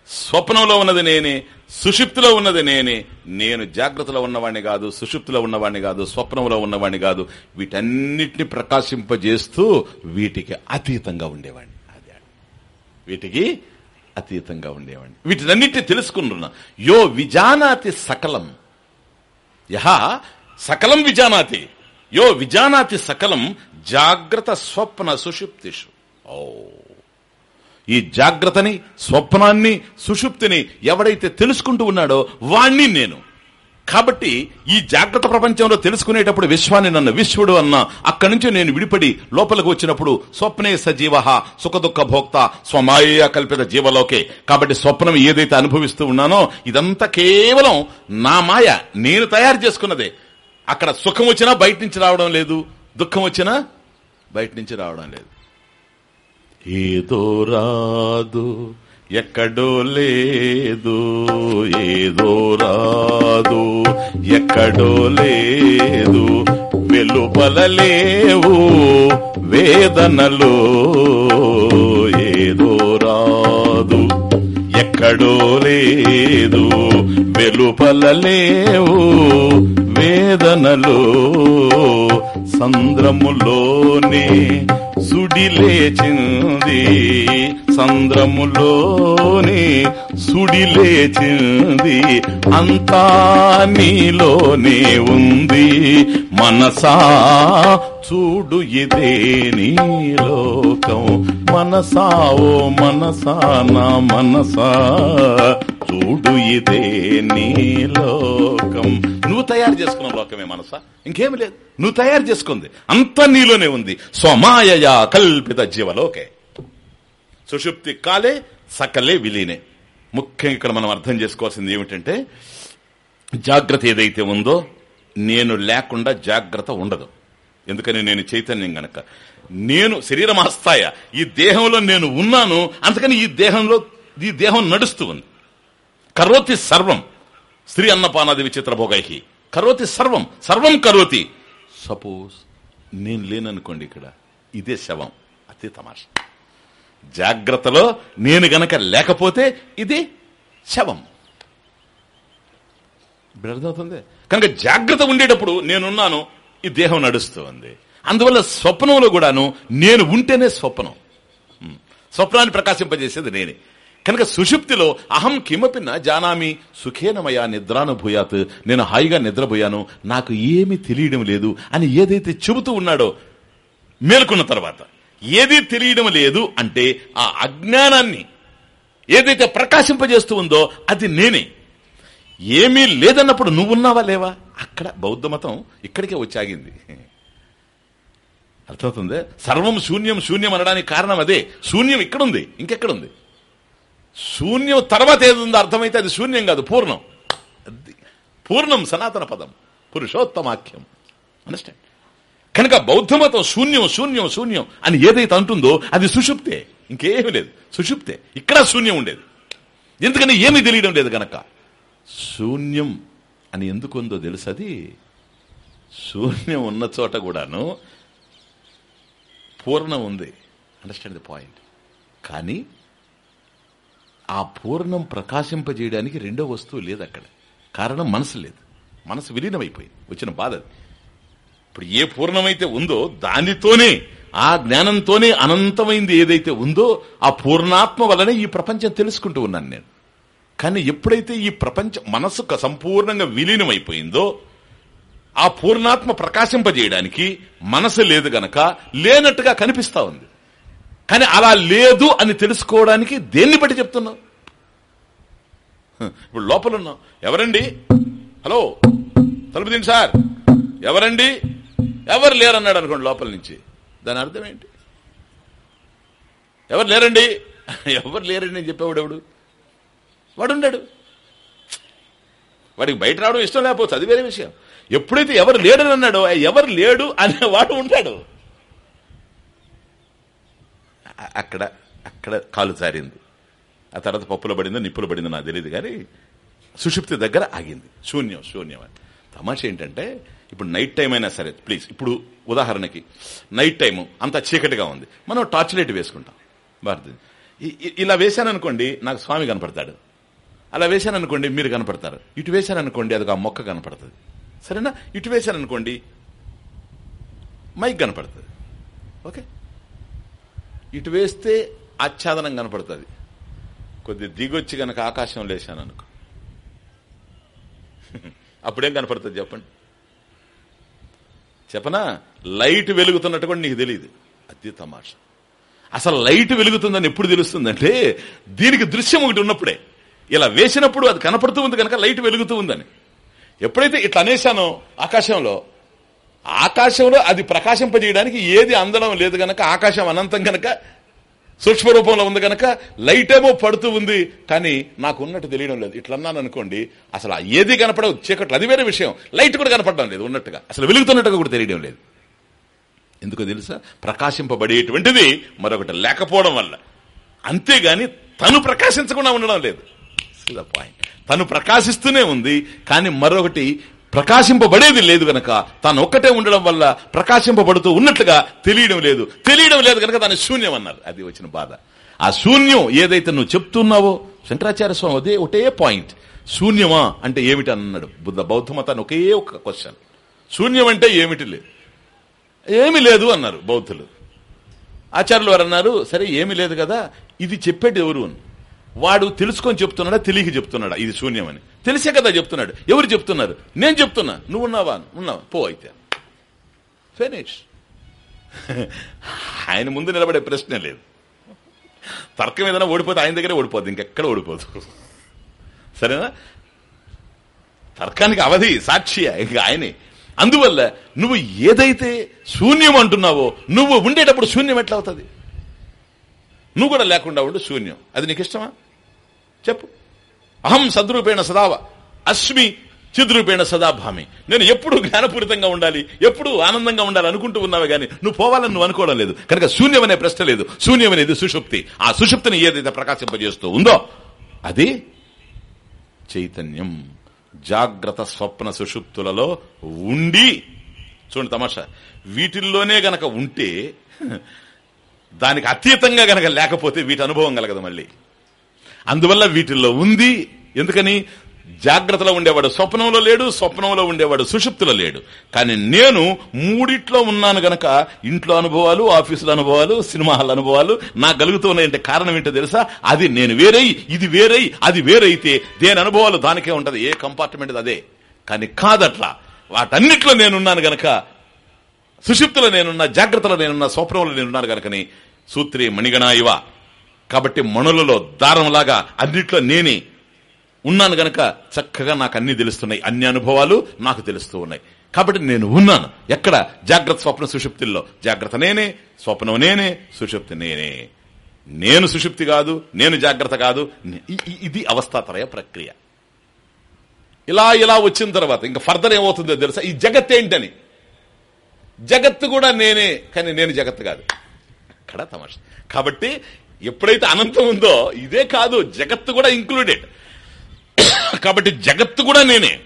స్వప్నంలో ఉన్నది నేనే సుషిప్తిలో ఉన్నది నేనే. నేను జాగ్రత్తలో ఉన్నవాడిని కాదు సుషిప్తిలో ఉన్నవాడిని కాదు స్వప్నంలో ఉన్నవాడిని కాదు. వీటన్నిటిని ప్రకాశింపజేస్తూ వీటికి అతీతంగా ఉండేవాడిని అది. వీటికి అతీతంగా ఉండేవాడిని. వీటినన్నిటి తెలుసుకుంటున్నా. యో విజానాతి సకలం. యహ సకలం విజానాతి. యో విజానాతి సకలం జాగ్రత్త స్వప్న సుషుప్తిషు. ఓ. ఈ జాగ్రత్తని స్వప్నాన్ని సుషుప్తిని ఎవడైతే తెలుసుకుంటూ ఉన్నాడో వాణ్ణి నేను. కాబట్టి ఈ జాగ్రత్త ప్రపంచంలో తెలుసుకునేటప్పుడు విశ్వాన్ని నన్ను విశ్వడు అన్న అక్కడి నుంచి నేను విడిపడి లోపలికి వచ్చినప్పుడు స్వప్నే సజీవ సుఖదుఖ భోక్త స్వమాయ కల్పిత జీవలోకే. కాబట్టి స్వప్నం ఏదైతే అనుభవిస్తూ ఉన్నానో ఇదంతా కేవలం నా మాయ. నేను తయారు చేసుకున్నదే. అక్కడ సుఖం వచ్చినా బయట నుంచి రావడం లేదు. దుఃఖం వచ్చినా బయట నుంచి రావడం లేదు. ఏదో రాదు. ఎక్కడో లేదు ఏదో రాదు. ఎక్కడో లేదు వెలుపల లేవు వేదనలో ఏదో రాదు. ఎక్కడో లేదు వెలుపల లేవు వేదనలో సంద్రములోనే సుడిలేచింది సంద్రములోనే సుడి అంతా నీలోనే ఉంది. మనసా చూడు ఇదే నీలోకం మనసా ఓ మనసా నా మనసా చూడు ఇదే నీలోకం తయారు చేసుకున్న లోకమే మనస? ఇంకేమి లేదు. నువ్వు తయారు చేసుకుంది. అంతా నీలోనే ఉంది. స్వమాయయా కల్పిత జీవలోకే. సుషుప్తి కాలే సకలే విలీనే. ముఖ్యంగా ఇక్కడ మనం అర్థం చేసుకోవాల్సింది ఏమిటంటే జాగ్రత్త ఏదైతే ఉందో నేను లేకుండా జాగ్రత్త ఉండదు. ఎందుకని నేను చైతన్యం గనక. నేను శరీరం ఆస్తాయ ఈ దేహంలో నేను ఉన్నాను. అందుకని ఈ దేహంలో ఈ దేహం నడుస్తూ ఉంది. కరోతి సర్వం. స్త్రీ అన్నపానాది విచిత్ర భోగైహి కరోతి సర్వం సర్వం కరోతి. సపోజ్ నేను లేననుకోండి ఇక్కడ ఇదే శవం అతి తమాష. జాగ్రత్తలో నేను గనక లేకపోతే ఇది శవం. ఇప్పుడు అర్థమవుతుంది కనుక జాగ్రత్త ఉండేటప్పుడు నేనున్నాను ఈ దేహం నడుస్తూ ఉంది అందువల్ల స్వప్నంలో కూడాను నేను ఉంటేనే స్వప్నం. స్వప్నాన్ని ప్రకాశింపజేసేది నేనే. కనుక సుషుప్తిలో అహం కిమపి నా జానామి సుఖేనమయా నిద్రానుభూయాత్. నేను హాయిగా నిద్రపోయాను నాకు ఏమీ తెలియడం లేదు అని ఏదైతే చెబుతూ ఉన్నాడో మేల్కొన్న తర్వాత ఏది తెలియడం లేదు అంటే ఆ అజ్ఞానాన్ని ఏదైతే ప్రకాశింపజేస్తూ ఉందో అది నేనే. ఏమీ లేదన్నప్పుడు నువ్వున్నావా లేవా? అక్కడ బౌద్ధ మతం ఇక్కడికే వచ్చాగింది. అర్థమవుతుంది? సర్వం శూన్యం శూన్యం అనడానికి కారణం అదే. శూన్యం ఇక్కడుంది ఇంకెక్కడుంది? శూన్యం తర్వాత ఏది ఉందో అర్థమైతే అది శూన్యం కాదు పూర్ణం. పూర్ణం సనాతన పదం పురుషోత్తమాఖ్యం. అండర్స్టాండ్ కనుక బౌద్ధమతం శూన్యం శూన్యం శూన్యం అని ఏదైతే అంటుందో అది సుషుప్తే. ఇంకేమీ లేదు. సుషుప్తే. ఇక్కడ శూన్యం ఉండేది. ఎందుకని ఏమీ తెలియడం లేదు గనక. శూన్యం అని ఎందుకు ఉందో తెలుసది? అది శూన్యం ఉన్న చోట కూడాను పూర్ణం ఉంది. అండర్స్టాండ్ ది పాయింట్ కానీ ఆ పూర్ణం ప్రకాశింపజేయడానికి రెండో వస్తువు లేదు అక్కడ కారణం మనసు లేదు. మనసు విలీనమైపోయింది. వచ్చిన బాధ ఇప్పుడు ఏ పూర్ణమైతే ఉందో దానితోనే ఆ జ్ఞానంతోనే అనంతమైంది ఏదైతే ఉందో ఆ పూర్ణాత్మ వలనే ఈ ప్రపంచం తెలుసుకుంటూ ఉన్నాను నేను. కానీ ఎప్పుడైతే ఈ ప్రపంచం మనసు సంపూర్ణంగా విలీనమైపోయిందో ఆ పూర్ణాత్మ ప్రకాశింపజేయడానికి మనసు లేదు గనక లేనట్టుగా కనిపిస్తా ఉంది. కానీ అలా లేదు అని తెలుసుకోవడానికి దేన్ని బట్టి చెప్తున్నావు? ఇప్పుడు లోపల ఉన్నాం. ఎవరండి? హలో? తలుపు దీని సార్. ఎవరండి? ఎవరు లేరన్నాడు అనుకోండి లోపల నుంచి. దాని అర్థం ఏంటి? ఎవరు లేరండి? ఎవరు లేరండి అని చెప్పేవాడు ఎవడు? వాడున్నాడు వాడికి బయట రావడం ఇష్టం లేకపోతే అది వేరే విషయం. ఎప్పుడైతే ఎవరు లేడని అన్నాడో ఎవరు లేడు అనేవాడు ఉంటాడు. అక్కడ అక్కడ కాలు జారింది. ఆ తర్వాత పప్పులో పడిందో నిప్పులు పడిందో నాకు తెలియదు కానీ సుషుప్తి దగ్గర ఆగింది. శూన్యం శూన్యం అని. తమాష ఏంటంటే ఇప్పుడు నైట్ టైం అయినా సరే ప్లీజ్ ఇప్పుడు ఉదాహరణకి నైట్ టైము అంత చీకటిగా ఉంది. మనం టార్చ్ లైట్ వేసుకుంటాం. భారత ఇలా వేశాననుకోండి నాకు స్వామి కనపడతాడు. అలా వేశాననుకోండి మీరు కనపడతారు. ఇటు వేశాను అనుకోండి అది ఆ మొక్క కనపడుతుంది. సరేనా? ఇటు వేశాను అనుకోండి మైక్ కనపడుతుంది. ఓకే? ఇటు వేస్తే ఆచ్ఛాదనం కనపడుతుంది. కొద్ది దిగొచ్చి గనక ఆకాశం లేశాను అనుకో. అప్పుడేం కనపడుతుంది చెప్పండి? చెప్పనా? లైట్ వెలుగుతున్నట్టు కూడా నీకు తెలియదు అది తమాష. అసలు లైట్ వెలుగుతుందని ఎప్పుడు తెలుస్తుందంటే దీనికి దృశ్యం ఒకటి ఉన్నప్పుడే. ఇలా వేసినప్పుడు అది కనపడుతూ ఉంది కనుక లైట్ వెలుగుతూ ఉందని. ఎప్పుడైతే ఇట్లా అనేశానో ఆకాశంలో ఆకాశంలో అది ప్రకాశింపజేయడానికి ఏది అందడం లేదు గనక ఆకాశం అనంతం గనక సూక్ష్మ రూపంలో ఉంది గనక లైట్ ఏమో పడుతూ ఉంది కానీ నాకు ఉన్నట్టు తెలియడం లేదు. ఇట్లన్నాను అనుకోండి అసలు ఆ ఏది కనపడవు చీకట్లు. అది వేరే విషయం. లైట్ కూడా కనపడడం లేదు ఉన్నట్టుగా. అసలు వెలుగుతున్నట్టుగా కూడా తెలియడం లేదు. ఎందుకో తెలుసా? ప్రకాశింపబడేటువంటిది మరొకటి లేకపోవడం వల్ల. అంతేగాని తను ప్రకాశించకుండా ఉండడం లేదు. పాయింట్ తను ప్రకాశిస్తూనే ఉంది కానీ మరొకటి ప్రకాశింపబడేది లేదు గనక. తాను ఒక్కటే ఉండడం వల్ల ప్రకాశింపబడుతూ ఉన్నట్లుగా తెలియడం లేదు. తెలియడం లేదు గనక దాని శూన్యం అన్నారు. అది వచ్చిన బాధ. ఆ శూన్యం ఏదైతే నువ్వు చెప్తున్నావో శంకరాచార్య స్వామి అదే ఒకటే పాయింట్. శూన్యమా అంటే ఏమిటి అన్నాడు. బుద్ధ బౌద్ధ మతాన్ని ఒకే ఒక క్వశ్చన్. శూన్యం అంటే ఏమిటి లేదు ఏమి లేదు అన్నారు బౌద్ధులు. ఆచార్యులు వారు అన్నారు సరే ఏమి లేదు కదా ఇది చెప్పేటి ఎవరు అని. వాడు తెలుసుకొని చెప్తున్నాడా తెలియక చెప్తున్నాడా? ఇది శూన్యమని. తెలిసే కదా చెప్తున్నాడు. ఎవరు చెప్తున్నారు? నేను చెప్తున్నా. నువ్వు ఉన్నావా? ఉన్నావా. పో అయితే. ఫినిష్ ఆయన ముందు నిలబడే ప్రశ్నే లేదు. తర్కం ఏదైనా ఓడిపోతే ఆయన దగ్గరే ఓడిపోద్ది. ఇంకెక్కడ ఓడిపోదు? సరేనా? తర్కానికి అవధి సాక్షి ఇంకా ఆయనే. అందువల్ల నువ్వు ఏదైతే శూన్యం అంటున్నావో నువ్వు ఉండేటప్పుడు శూన్యం ఎట్లా అవుతుంది? నువ్వు కూడా లేకుండా ఉండు శూన్యం. అది నీకు ఇష్టమా చెప్పు. అహం సద్రూపేణ సదావ. అస్మి చిద్రూపేణ సదాభామి నేను ఎప్పుడు జ్ఞానపూరితంగా ఉండాలి ఎప్పుడు ఆనందంగా ఉండాలి అనుకుంటూ ఉన్నావే గానీ నువ్వు పోవాలని నువ్వు అనుకోవడం లేదు. కనుక శూన్యం అనే ప్రశ్న లేదు. శూన్యం అనేది సుషుప్తి. ఆ సుషుప్తిని ఏదైతే ప్రకాశింపజేస్తూ ఉందో అది చైతన్యం. జాగ్రత్త స్వప్న సుషుప్తులలో ఉండి చూడండి తమాషా వీటిల్లోనే గనక ఉంటే దానికి అతీతంగా గనక లేకపోతే వీటి అనుభవం కలగదు మళ్ళీ. అందువల్ల వీటిల్లో ఉంది. ఎందుకని? జాగ్రత్తలో ఉండేవాడు స్వప్నంలో లేడు స్వప్నంలో ఉండేవాడు సుషుప్తిలో లేడు. కానీ నేను మూడిట్లో ఉన్నాను గనక ఇంట్లో అనుభవాలు ఆఫీసుల అనుభవాలు సినిమా హాల్ అనుభవాలు నాకు కలుగుతున్నాయంటే కారణం ఏంటో తెలుసా? అది నేను వేరై ఇది వేరై అది వేరైతే దేని అనుభవాలు దానికే ఉంటది ఏ కంపార్ట్మెంట్ అదే. కానీ కాదట్లా. వాటన్నిట్లో నేనున్నాను గనక సుషిప్తులో నేనున్నా జాగ్రత్తలో నేనున్నా స్వప్నంలో నేనున్నాను గనకని సూత్రి మణిగణ ఇవ కాబట్టి మణులలో దారంలాగా అన్నిట్లో నేనే ఉన్నాను గనక చక్కగా నాకు అన్ని తెలుస్తున్నాయి. అన్ని అనుభవాలు నాకు తెలుస్తూ ఉన్నాయి. కాబట్టి నేను ఉన్నాను. ఎక్కడ? జాగ్రత్త స్వప్న సుషుప్తిల్లో. జాగ్రత్త నేనే స్వప్నం నేనే సుషుప్తి నేనే. నేను సుషుప్తి కాదు నేను జాగ్రత్త కాదు. ఇది అవస్థాతరయ ప్రక్రియ. ఇలా ఇలా వచ్చిన తర్వాత ఇంకా ఫర్దర్ ఏమవుతుందో తెలుసా? ఈ జగత్ ఏంటని? జగత్తు కూడా నేనే కానీ నేను జగత్తు కాదు. అక్కడ తమాష. కాబట్టి ఎప్పుడైతే అనంతం ఉందో ఇదే కాదు జగత్తు కూడా ఇంక్లూడెడ్ కాబట్టి జగత్తు కూడా నేనే.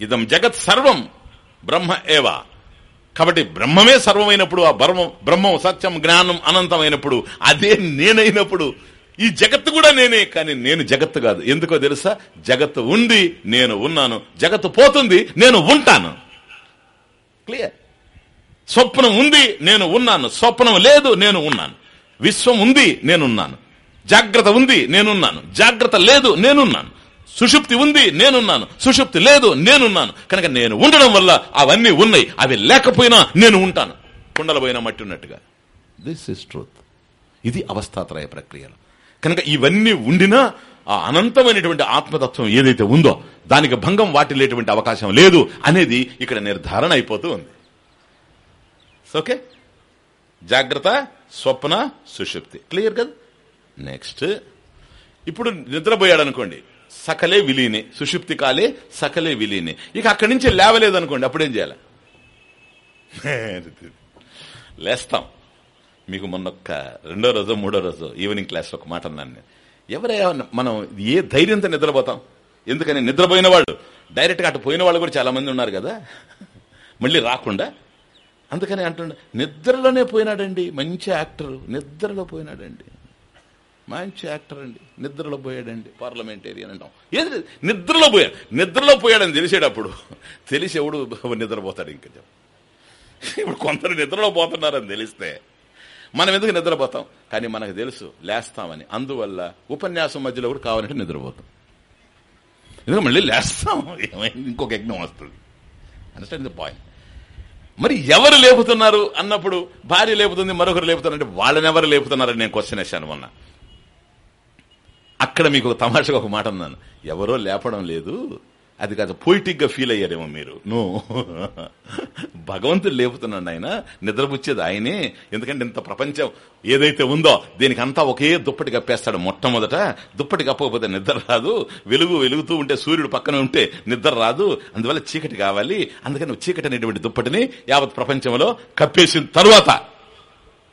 ఇదం జగత్ సర్వం బ్రహ్మ ఏవా. కాబట్టి బ్రహ్మమే సర్వమైనప్పుడు ఆ బ్రహ్మ బ్రహ్మం సత్యం జ్ఞానం అనంతమైనప్పుడు అదే నేనైనప్పుడు ఈ జగత్తు కూడా నేనే కానీ నేను జగత్తు కాదు. ఎందుకో తెలుసా? జగత్తు ఉంది నేను ఉన్నాను. జగత్తు పోతుంది నేను ఉంటాను. క్లియర్? స్వప్నం ఉంది నేను ఉన్నాను. స్వప్నం లేదు నేను ఉన్నాను. విశ్వం ఉంది నేనున్నాను. జాగ్రత్త ఉంది నేనున్నాను. జాగ్రత్త లేదు నేనున్నాను. సుషుప్తి ఉంది నేనున్నాను. సుషుప్తి లేదు నేనున్నాను. కనుక నేను ఉండడం వల్ల అవన్నీ ఉన్నాయి. అవి లేకపోయినా నేను ఉంటాను. కుండల పోయిన మట్టి ఉన్నట్టుగా. దిస్ ఇస్ ట్రూత్ ఇది అవస్థాత్రయ ప్రక్రియలు. కనుక ఇవన్నీ ఉండినా ఆ అనంతమైనటువంటి ఆత్మతత్వం ఏదైతే ఉందో దానికి భంగం వాటిల్లేటువంటి అవకాశం లేదు అనేది ఇక్కడ నిర్ధారణ అయిపోతూ ఉంది. ఓకే జాగ్రత్త? స్వప్న సుషుప్తి క్లియర్ కదా? నెక్స్ట్ ఇప్పుడు నిద్రపోయాడు అనుకోండి సకలే విలీనే. సుషుప్తి కాలే సకలే విలీనే. ఇక అక్కడి నుంచి లేవలేదు అనుకోండి అప్పుడేం చేయాలి? లేస్తాం. మీకు మొన్నొక్క రెండో రోజు మూడో రోజు ఈవినింగ్ క్లాస్లో ఒక మాట అన్నాను నేను. ఎవరైనా మనం ఏ ధైర్యంతో నిద్రపోతాం? ఎందుకని? నిద్రపోయిన వాళ్ళు. డైరెక్ట్గా అటు పోయిన వాళ్ళు కూడా చాలా మంది ఉన్నారు కదా. మళ్ళీ రాకుండా అందుకని అంటుండ నిద్రలోనే పోయినాడండి మంచి యాక్టర్. నిద్రలో పోయినాడండి. మంచి యాక్టర్ అండి. నిద్రలో పోయాడండి. పార్లమెంటేరియన్ అంటాం. ఏది నిద్రలో పోయాడు నిద్రలో పోయాడని తెలిసేటప్పుడు తెలిసి ఎవడు నిద్రపోతాడు ఇంకా ఇప్పుడు కొందరు నిద్రలో పోతున్నారని తెలిస్తే మనం ఎందుకు నిద్రపోతాం? కానీ మనకు తెలుసు లేస్తామని. అందువల్ల ఉపన్యాసం మధ్యలో కూడా కావాలంటే నిద్రపోతాం. ఎందుకంటే మళ్ళీ లేస్తాం. ఏమైంది? ఇంకొక యజ్ఞం వస్తుంది. అండర్స్టాండ్ ది పాయింట్ మరి ఎవరు లేపుతున్నారు అన్నప్పుడు భార్య లేపుతుంది మరొకరు లేపుతున్నారంటే వాళ్ళని ఎవరు లేపుతున్నారని నేను క్వశ్చన్ వేశాను మొన్న. అక్కడ మీకు ఒక తమాషగా ఒక మాట అన్నాను. ఎవరో లేపడం లేదు. అది కాదు పొయిటిక్గా ఫీల్ అయ్యారేమో మీరు. నువ్వు భగవంతుడు లేపుతున్నాడు ఆయన నిద్రపుచ్చేది ఆయనే. ఎందుకంటే ఇంత ప్రపంచం ఏదైతే ఉందో దీనికి అంతా ఒకే దుప్పటి కప్పేస్తాడు మొట్టమొదట. దుప్పటి కప్పకపోతే నిద్ర రాదు. వెలుగు వెలుగుతూ ఉంటే సూర్యుడు పక్కన ఉంటే నిద్ర రాదు. అందువల్ల చీకటి కావాలి. అందుకని నువ్వు చీకటి అనేటువంటి దుప్పటిని యావత్ ప్రపంచంలో కప్పేసిన తర్వాత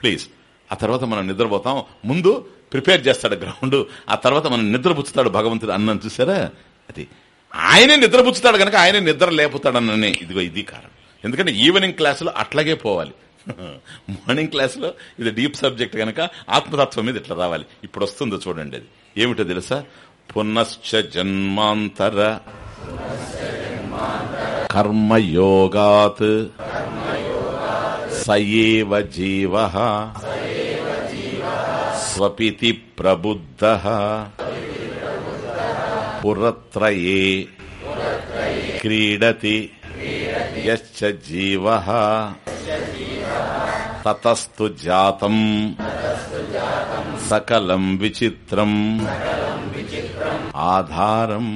ప్లీజ్. ఆ తర్వాత మనం నిద్రపోతాం. ముందు ప్రిపేర్ చేస్తాడు గ్రౌండ్. ఆ తర్వాత మనం నిద్రపుచ్చుతాడు భగవంతుడు అన్నం చూసారా? అది ఆయనే నిద్రపుచ్చుతాడు కనుక ఆయనే నిద్ర లేపుతాడనని. ఇదిగో ఇది కారణం. ఎందుకంటే ఈవినింగ్ క్లాసులో అట్లాగే పోవాలి. మార్నింగ్ క్లాసులో ఇది డీప్ సబ్జెక్ట్ కనుక ఆత్మతత్వం మీద ఇట్లా రావాలి. ఇప్పుడు వస్తుందో చూడండి అది. ఏమిటో తెలుసా? పునశ్చ జన్మాంతర. కర్మయోగాత్. సయేవ జీవ. స్వపితి ప్రబుద్ధ. పురత్రయే. క్రీడతి యశ్చ జీవ. తతస్తు జాతం సకలం విచిత్రం ఆధారం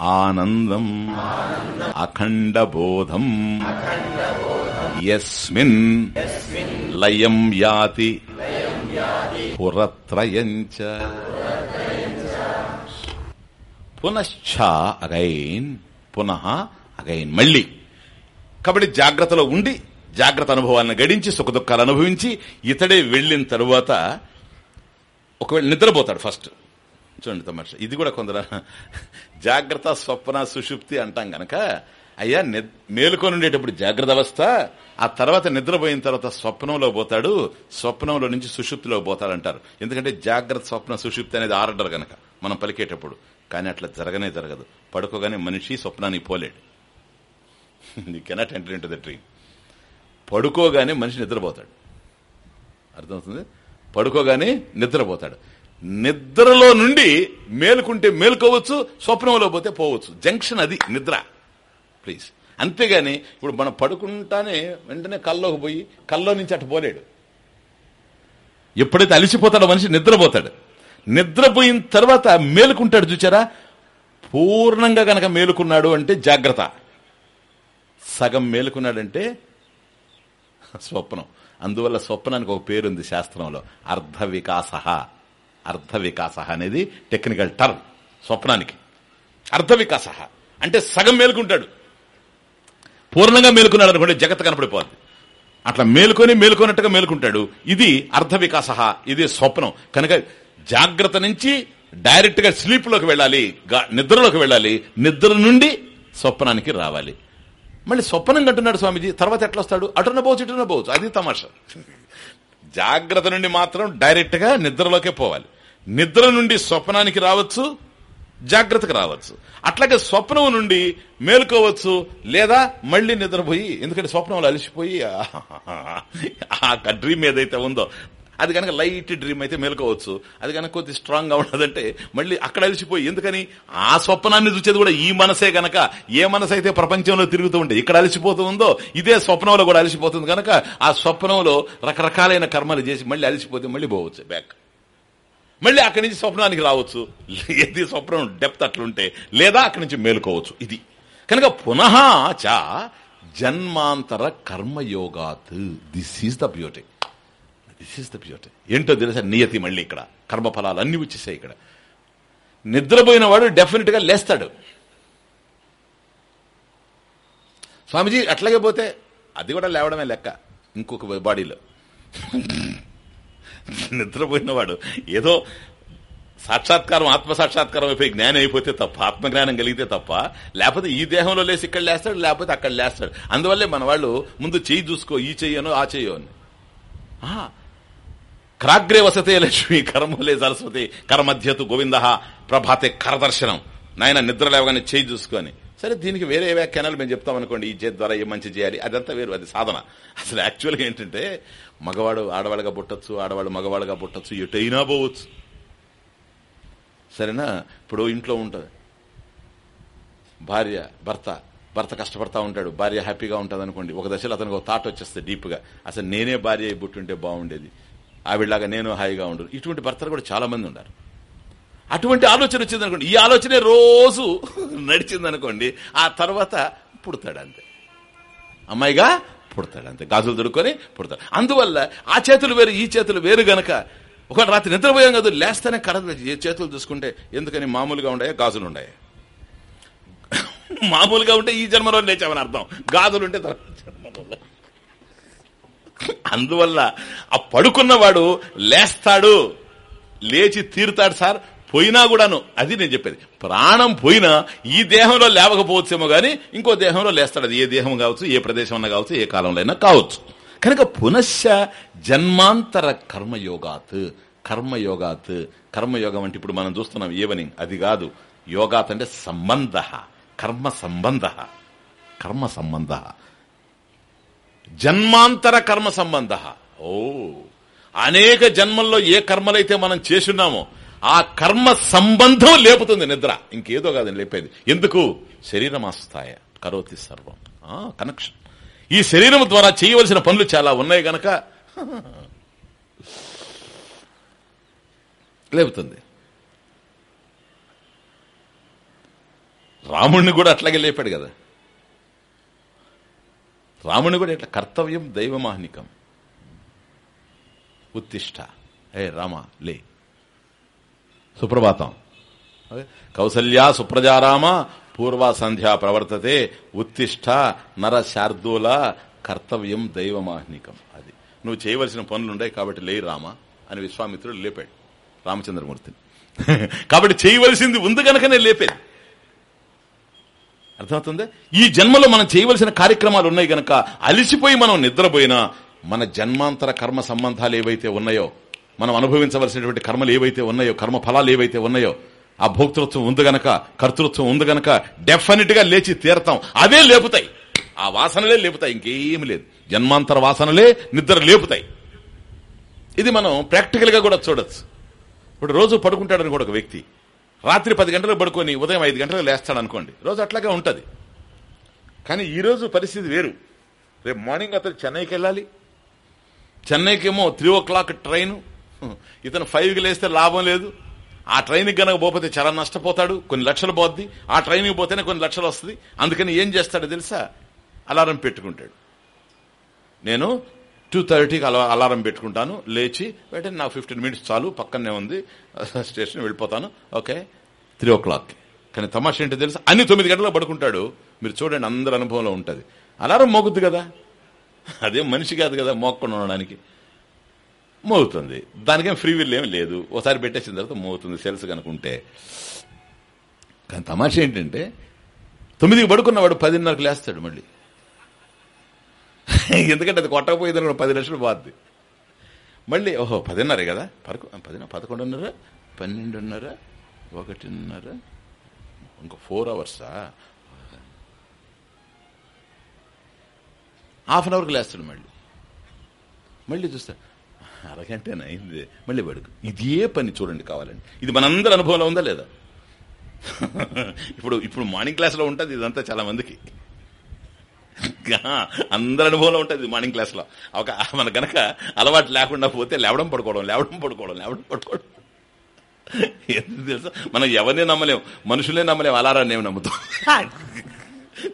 ఆనందం అఖండబోధం యస్మిన్ లయం యాతి పురత్రయం చ పునశ్చ అగైన్ పునః అగైన్ మళ్ళీ. కాబట్టి జాగ్రత్తలో ఉండి జాగ్రత్త అనుభవాలను గడించి సుఖదుఖాలు అనుభవించి ఇతడే వెళ్ళిన తరువాత ఒకవేళ నిద్రపోతాడు ఫస్ట్ చూడండి తమాష ఇది కూడా కొందరు జాగ్రత్త స్వప్న సుషుప్తి అంటాం గనక అయ్యా మేలుకొని ఉండేటప్పుడు జాగ్రత్త అవస్థ ఆ తర్వాత నిద్రపోయిన తర్వాత స్వప్నంలో పోతాడు స్వప్నంలో నుంచి సుషుప్తిలో పోతాడంటారు. ఎందుకంటే జాగ్రత్త స్వప్న సుషుప్తి అనేది ఆర్డర్ గనక మనం పలికేటప్పుడు. కానీ అట్లా జరగనే జరగదు. పడుకోగానే మనిషి స్వప్నానికి పోలేడు. You cannot enter into the dream పడుకోగానే మనిషి నిద్రపోతాడు. అర్థమవుతుంది? పడుకోగానే నిద్రపోతాడు. నిద్రలో నుండి మేలుకుంటే మేలుకోవచ్చు స్వప్నంలో పోతే పోవచ్చు. జంక్షన్ అది నిద్ర. ప్లీజ్ అంతేగాని ఇప్పుడు మనం పడుకుంటానే వెంటనే కల్లోకి పోయి కల్లో నుంచి అటు పోలేడు. ఎప్పుడైతే అలిసిపోతాడో మనిషి నిద్రపోతాడు. నిద్రపోయిన తర్వాత మేలుకుంటాడు చూచారా? పూర్ణంగా గనక మేలుకున్నాడు అంటే జాగ్రత్త. సగం మేలుకున్నాడంటే స్వప్నం. అందువల్ల స్వప్నానికి ఒక పేరుంది శాస్త్రంలో. అర్ధ వికాస అర్ధ వికాస అనేది టెక్నికల్ టర్మ్ స్వప్నానికి. అర్ధ వికాస అంటే సగం మేలుకుంటాడు. పూర్ణంగా మేలుకున్నాడు అనుకోండి జగత్ కనపడిపోద్ది. అట్లా మేలుకొని మేలుకున్నట్టుగా మేలుకుంటాడు. ఇది అర్ధ వికాస ఇది స్వప్నం. కనుక జాగ్రత్త నుంచి డైరెక్ట్గా స్లీప్లోకి వెళ్ళాలి నిద్రలోకి వెళ్ళాలి నిద్ర నుండి స్వప్నానికి రావాలి. మళ్ళీ స్వప్నం కంటున్నాడు స్వామీజీ తర్వాత ఎట్లా వస్తాడు? అటున పోవచ్చు ఇటున పోవచ్చు అది తమాషా. జాగ్రత్త నుండి మాత్రం డైరెక్ట్గా నిద్రలోకే పోవాలి. నిద్ర నుండి స్వప్నానికి రావచ్చు జాగ్రత్తకు రావచ్చు. అట్లాగే స్వప్నం నుండి మేలుకోవచ్చు లేదా మళ్ళీ నిద్రపోయి ఎందుకంటే స్వప్నంలో అలిసిపోయి ఆ డ్రీమ్ ఏదైతే ఉందో అది కనుక లైట్ డ్రీమ్ అయితే మేలుకోవచ్చు. అది కనుక కొద్ది స్ట్రాంగ్గా ఉన్నదంటే మళ్ళీ అక్కడ అలిసిపోయి ఎందుకని ఆ స్వప్నాన్ని చూసేది కూడా ఈ మనసే గనక. ఏ మనసు అయితే ప్రపంచంలో తిరుగుతూ ఉంటే ఇక్కడ అలిసిపోతూ ఉందో ఇదే స్వప్నంలో కూడా అలిసిపోతుంది కనుక ఆ స్వప్నంలో రకరకాలైన కర్మలు చేసి మళ్ళీ అలిసిపోతే మళ్ళీ పోవచ్చు. బ్యాక్. మళ్ళీ అక్కడి నుంచి స్వప్నానికి రావచ్చు. ఏది స్వప్నం డెప్త్ అట్లుంటే లేదా అక్కడి నుంచి మేలుకోవచ్చు. ఇది. కనుక పునః చ జన్మాంతర కర్మయోగాత్. This is the beauty this is the beauty ఏంటో తెలుసా? నియతి మళ్ళీ ఇక్కడ. కర్మఫలాలు అన్ని వచ్చేసాయి ఇక్కడ. నిద్రపోయిన వాడు డెఫినెట్గా లేస్తాడు. స్వామిజీ అట్లాగే పోతే అది కూడా లేవడమే లెక్క. ఇంకొక బాడీలో నిద్రపోయినవాడు ఏదో సాక్షాత్కారం ఆత్మ సాక్షాత్కారం అయిపోయి జ్ఞానం అయిపోతే తప్ప ఆత్మజ్ఞానం కలిగితే తప్ప లేకపోతే ఈ దేహంలో లేసి ఇక్కడ లేస్తాడు లేకపోతే అక్కడ లేస్తాడు. అందువల్లే మన వాళ్ళు ముందు చెయ్యి చూసుకో ఈ చెయ్యను ఆ చెయ్యో అని. క్రాగ్రే వసతే లక్ష్మి కర్మలే సరస్వతి కర్మధ్యతు గోవింద ప్రభాతే కరదర్శనం. నాయన నిద్ర లేవగానే చేయి చూసుకొని. సరే దీనికి వేరే వ్యాఖ్యానాలు మేము చెప్తాం అనుకోండి ఈ చేతి ద్వారా ఏ మంచి చేయాలి? అదంతా వేరు అది సాధన. అసలు యాక్చువల్గా ఏంటంటే మగవాడు ఆడవాళ్ళగా పుట్టచ్చు ఆడవాళ్ళు మగవాళ్ళుగా పుట్టచ్చు ఎటైనా పోవచ్చు. సరేనా? ఇప్పుడు ఇంట్లో ఉంటుంది. భార్య భర్త. భర్త కష్టపడతా ఉంటాడు. భార్య హ్యాపీగా ఉంటుంది అనుకోండి ఒక దశలో అతనికి ఒక థాట్ వచ్చేస్తే డీప్గా. అసలు నేనే భార్య అయి బుట్టుంటే బాగుండేది. ఆవిడలాగా నేను హాయిగా ఉండదు ఇటువంటి భర్తలు కూడా చాలా మంది ఉన్నారు. అటువంటి ఆలోచన వచ్చింది అనుకోండి. ఈ ఆలోచనే రోజు నడిచింది అనుకోండి ఆ తర్వాత పుడతాడు అంతే అమ్మాయిగా పుడతాడు అంతే గాజులు దొరుకుని పుడతాడు. అందువల్ల ఆ చేతులు వేరు ఈ చేతులు వేరు గనక ఒక రాత్రి నిద్రపోయాం కదా లేస్తేనే కడదు చేతులు చూసుకుంటే ఎందుకని మామూలుగా ఉండే గాజులు ఉండాయా? మామూలుగా ఉంటే ఈ జన్మలో లేచామని అర్థం. గాజులుంటే జన్మలో అందువల్ల ఆ పడుకున్నవాడు లేస్తాడు. లేచి తీరుతాడు సార్. పోయినా కూడాను అది నేను చెప్పేది. ప్రాణం పోయినా ఈ దేహంలో లేవకపోవచ్చేమో గాని ఇంకో దేహంలో లేస్తాడు. అది ఏ దేహం కావచ్చు ఏ ప్రదేశం అన్నా కావచ్చు ఏ కాలంలో అయినా కావచ్చు. కనుక పునశ్చ జన్మాంతర కర్మయోగాత్. కర్మయోగాత్. కర్మయోగం అంటే ఇప్పుడు మనం చూస్తున్నాం ఏవని అది కాదు. యోగాత్ అంటే సంబంధ. కర్మ సంబంధ. కర్మ సంబంధ. జన్మాంతర కర్మ సంబంధ. ఓ అనేక జన్మల్లో ఏ కర్మలైతే మనం చేసున్నామో ఆ కర్మ సంబంధం లేపుతుంది నిద్ర. ఇంకేదో కాదని లేపేది. ఎందుకు? శరీరం ఆస్థాయ కరోతి సర్వం. కనెక్షన్ ఈ శరీరం ద్వారా చేయవలసిన పనులు చాలా ఉన్నాయి గనక లేపుతుంది. రాముణ్ణి కూడా అట్లాగే లేపాడు కదా. రాముని కూడా ఇట్లా కర్తవ్యం దైవమాహ్నికం. ఉత్తిష్ట. ఏ రామ లే. సుప్రభాతం. కౌసల్యా సుప్రజారామ పూర్వ సంధ్యా ప్రవర్తతే ఉత్తిష్ట నర శార్దూల కర్తవ్యం దైవమాహ్నికం. అది. నువ్వు చేయవలసిన పనులుండే కాబట్టి లే రామ అని విశ్వామిత్రుడు లేపాడు. రామచంద్రమూర్తిని. కాబట్టి చేయవలసింది ఉంది గనకనే లేపేది. అర్థమవుతుందా? ఈ జన్మలో మనం చేయవలసిన కార్యక్రమాలు ఉన్నాయి గనక అలిసిపోయి మనం నిద్రపోయినా మన జన్మాంతర కర్మ సంబంధాలు ఏవైతే ఉన్నాయో మనం అనుభవించవలసినటువంటి కర్మలు ఏవైతే ఉన్నాయో కర్మ ఫలాలు ఏవైతే ఉన్నాయో ఆ భోక్తృత్వం ఉంది గనక కర్తృత్వం ఉంది గనక డెఫినెట్గా లేచి తీరతాం. అవే లేపుతాయి. ఆ వాసనలే లేపుతాయి. ఇంకేం లేదు. జన్మాంతర వాసనలే నిద్ర లేపుతాయి. ఇది మనం ప్రాక్టికల్గా కూడా చూడొచ్చు. ఇప్పుడు రోజు పడుకుంటాడని కూడా ఒక వ్యక్తి. రాత్రి పది గంటలకు పడుకొని ఉదయం ఐదు గంటలకు లేస్తాడు అనుకోండి రోజు అట్లాగే ఉంటుంది. కానీ ఈరోజు పరిస్థితి వేరు. రేపు మార్నింగ్ అతను చెన్నైకి వెళ్ళాలి. చెన్నైకేమో త్రీ ఓ క్లాక్ ట్రైన్ ఇతను ఫైవ్కి లేస్తే లాభం లేదు. ఆ ట్రైన్కి గనక పోతే చాలా నష్టపోతాడు కొన్ని లక్షలు పోద్ది. ఆ ట్రైన్కి పోతేనే కొన్ని లక్షలు వస్తుంది. అందుకని ఏం చేస్తాడో తెలుసా? అలారం పెట్టుకుంటాడు. నేను టూ థర్టీకి అలా అలారం పెట్టుకుంటాను. లేచి వెంటనే నాకు ఫిఫ్టీన్ మినిట్స్ చాలు పక్కనే ఉంది స్టేషన్ వెళ్ళిపోతాను. ఓకే. త్రీ ఓ క్లాక్ కానీ తమాషా ఏంటో తెలుసు? అన్ని తొమ్మిది గంటలకు పడుకుంటాడు. మీరు చూడండి అందరి అనుభవంలో ఉంటుంది. అలారం మోగుద్ది కదా. అదే మనిషి కాదు కదా మోక్కుండా ఉండడానికి. మోగుతుంది. దానికేం ఫ్రీ విల్ ఏమి లేదు. ఒకసారి పెట్టేసిన తర్వాత మోగుతుంది సెల్స్ కనుకుంటే కానీ తమాషా ఏంటంటే తొమ్మిదికి పడుకున్నవాడు పదిన్నరకు లేస్తాడు మళ్ళీ. ఎందుకంటే అది కొట్టకపోయేది పది లక్షలు పోద్ది. మళ్ళీ ఓహో పదిన్నర కదా? పదకొ పదిన పదకొండున్నర పన్నెండున్నర ఒకటిన్నర ఇంకో ఫోర్ అవర్సా? హాఫ్ అన్ అవర్కి లేస్తాడు మళ్ళీ. మళ్ళీ చూస్తా అరగంటేనా అయింది? మళ్ళీ పడుకు. ఇదే పని చూడండి కావాలండి ఇది మనందరి అనుభవంలో ఉందా లేదా? ఇప్పుడు ఇప్పుడు మార్నింగ్ క్లాస్లో ఉంటుంది ఇదంతా చాలా మందికి. అందరి అనుభవంలో ఉంటుంది మార్నింగ్ క్లాస్లో ఒక మన గనక అలవాటు లేకుండా పోతే లేవడం పడుకోవడం లేవడం పడుకోవడం లేవడం పడుకోవడం. ఎందుకు తెలుసా? మనం ఎవరిని నమ్మలేం మనుషులే నమ్మలేం అలారాన్ని ఏమి నమ్ముతాం?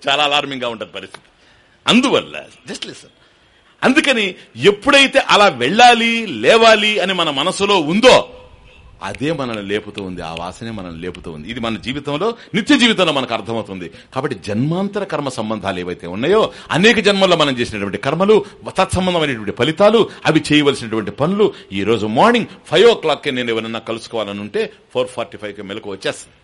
చాలా అలార్మింగ్గా ఉంటుంది పరిస్థితి. అందువల్ల జస్ట్ లిసన్ అందుకని ఎప్పుడైతే అలా వెళ్ళాలి లేవాలి అని మన మనసులో ఉందో అదే మనల్ని లేపుతూ ఉంది ఆ వాసనే మనల్ని లేపుతూ ఉంది. ఇది మన జీవితంలో నిత్య జీవితంలో మనకు అర్థమవుతుంది. కాబట్టి జన్మాంతర కర్మ సంబంధాలు ఏవైతే ఉన్నాయో అనేక జన్మల్లో మనం చేసినటువంటి కర్మలు తత్సంబంధమైనటువంటి ఫలితాలు అవి చేయవలసినటువంటి పనులు ఈ రోజు మార్నింగ్ ఫైవ్ ఓ క్లాక్కి నేను ఎవరన్నా కలుసుకోవాలని ఉంటే ఫోర్ ఫార్టీ ఫైవ్కి మెలకు వచ్చేస్తుంది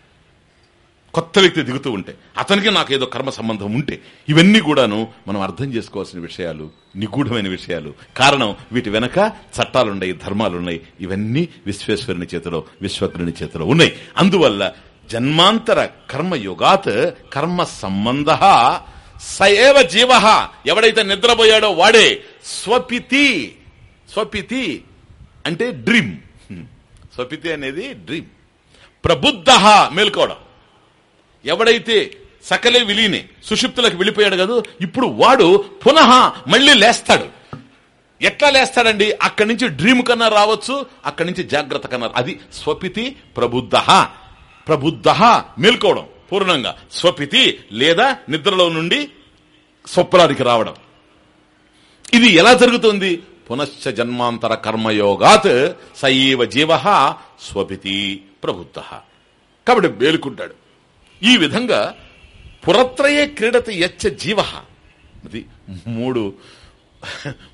కొత్త వ్యక్తి దిగుతూ ఉంటే అతనికి నాకు ఏదో కర్మ సంబంధం ఉంటే ఇవన్నీ కూడాను మనం అర్థం చేసుకోవాల్సిన విషయాలు నిగూఢమైన విషయాలు. కారణం వీటి వెనక చట్టాలున్నాయి ధర్మాలున్నాయి ఇవన్నీ విశ్వేశ్వరుని చేతిలో విశ్వగ్రుని చేతిలో ఉన్నాయి. అందువల్ల జన్మాంతర కర్మయుగాత్ కర్మ సంబంధ సయేవ జీవ. ఎవడైతే నిద్రపోయాడో వాడే స్వపితి. స్వపితి అంటే డ్రీమ్. స్వపితి అనేది డ్రీమ్. ప్రబుద్ధ మేల్కోవడం. ఎవడైతే సకలే విలీనే సుషిప్తులకు వెళ్ళిపోయాడు కదా ఇప్పుడు వాడు పునః మళ్ళీ లేస్తాడు. ఎట్లా లేస్తాడండి? అక్కడి నుంచి డ్రీమ్ కన్నా రావచ్చు అక్కడి నుంచి జాగ్రత్త కన్నా అది స్వపితి ప్రబుద్ధ. ప్రబుద్ధ మేల్కోవడం పూర్ణంగా. స్వపితి లేదా నిద్రలో నుండి స్వప్నానికి రావడం. ఇది ఎలా జరుగుతుంది? పునశ్చ జన్మాంతర కర్మయోగాత్ సయీవ జీవ స్వపితి ప్రబుద్ధ. కాబట్టి మేలుకుంటాడు. ఈ విధంగా పురత్రయే క్రీడత యచ్చ జీవ. అది మూడు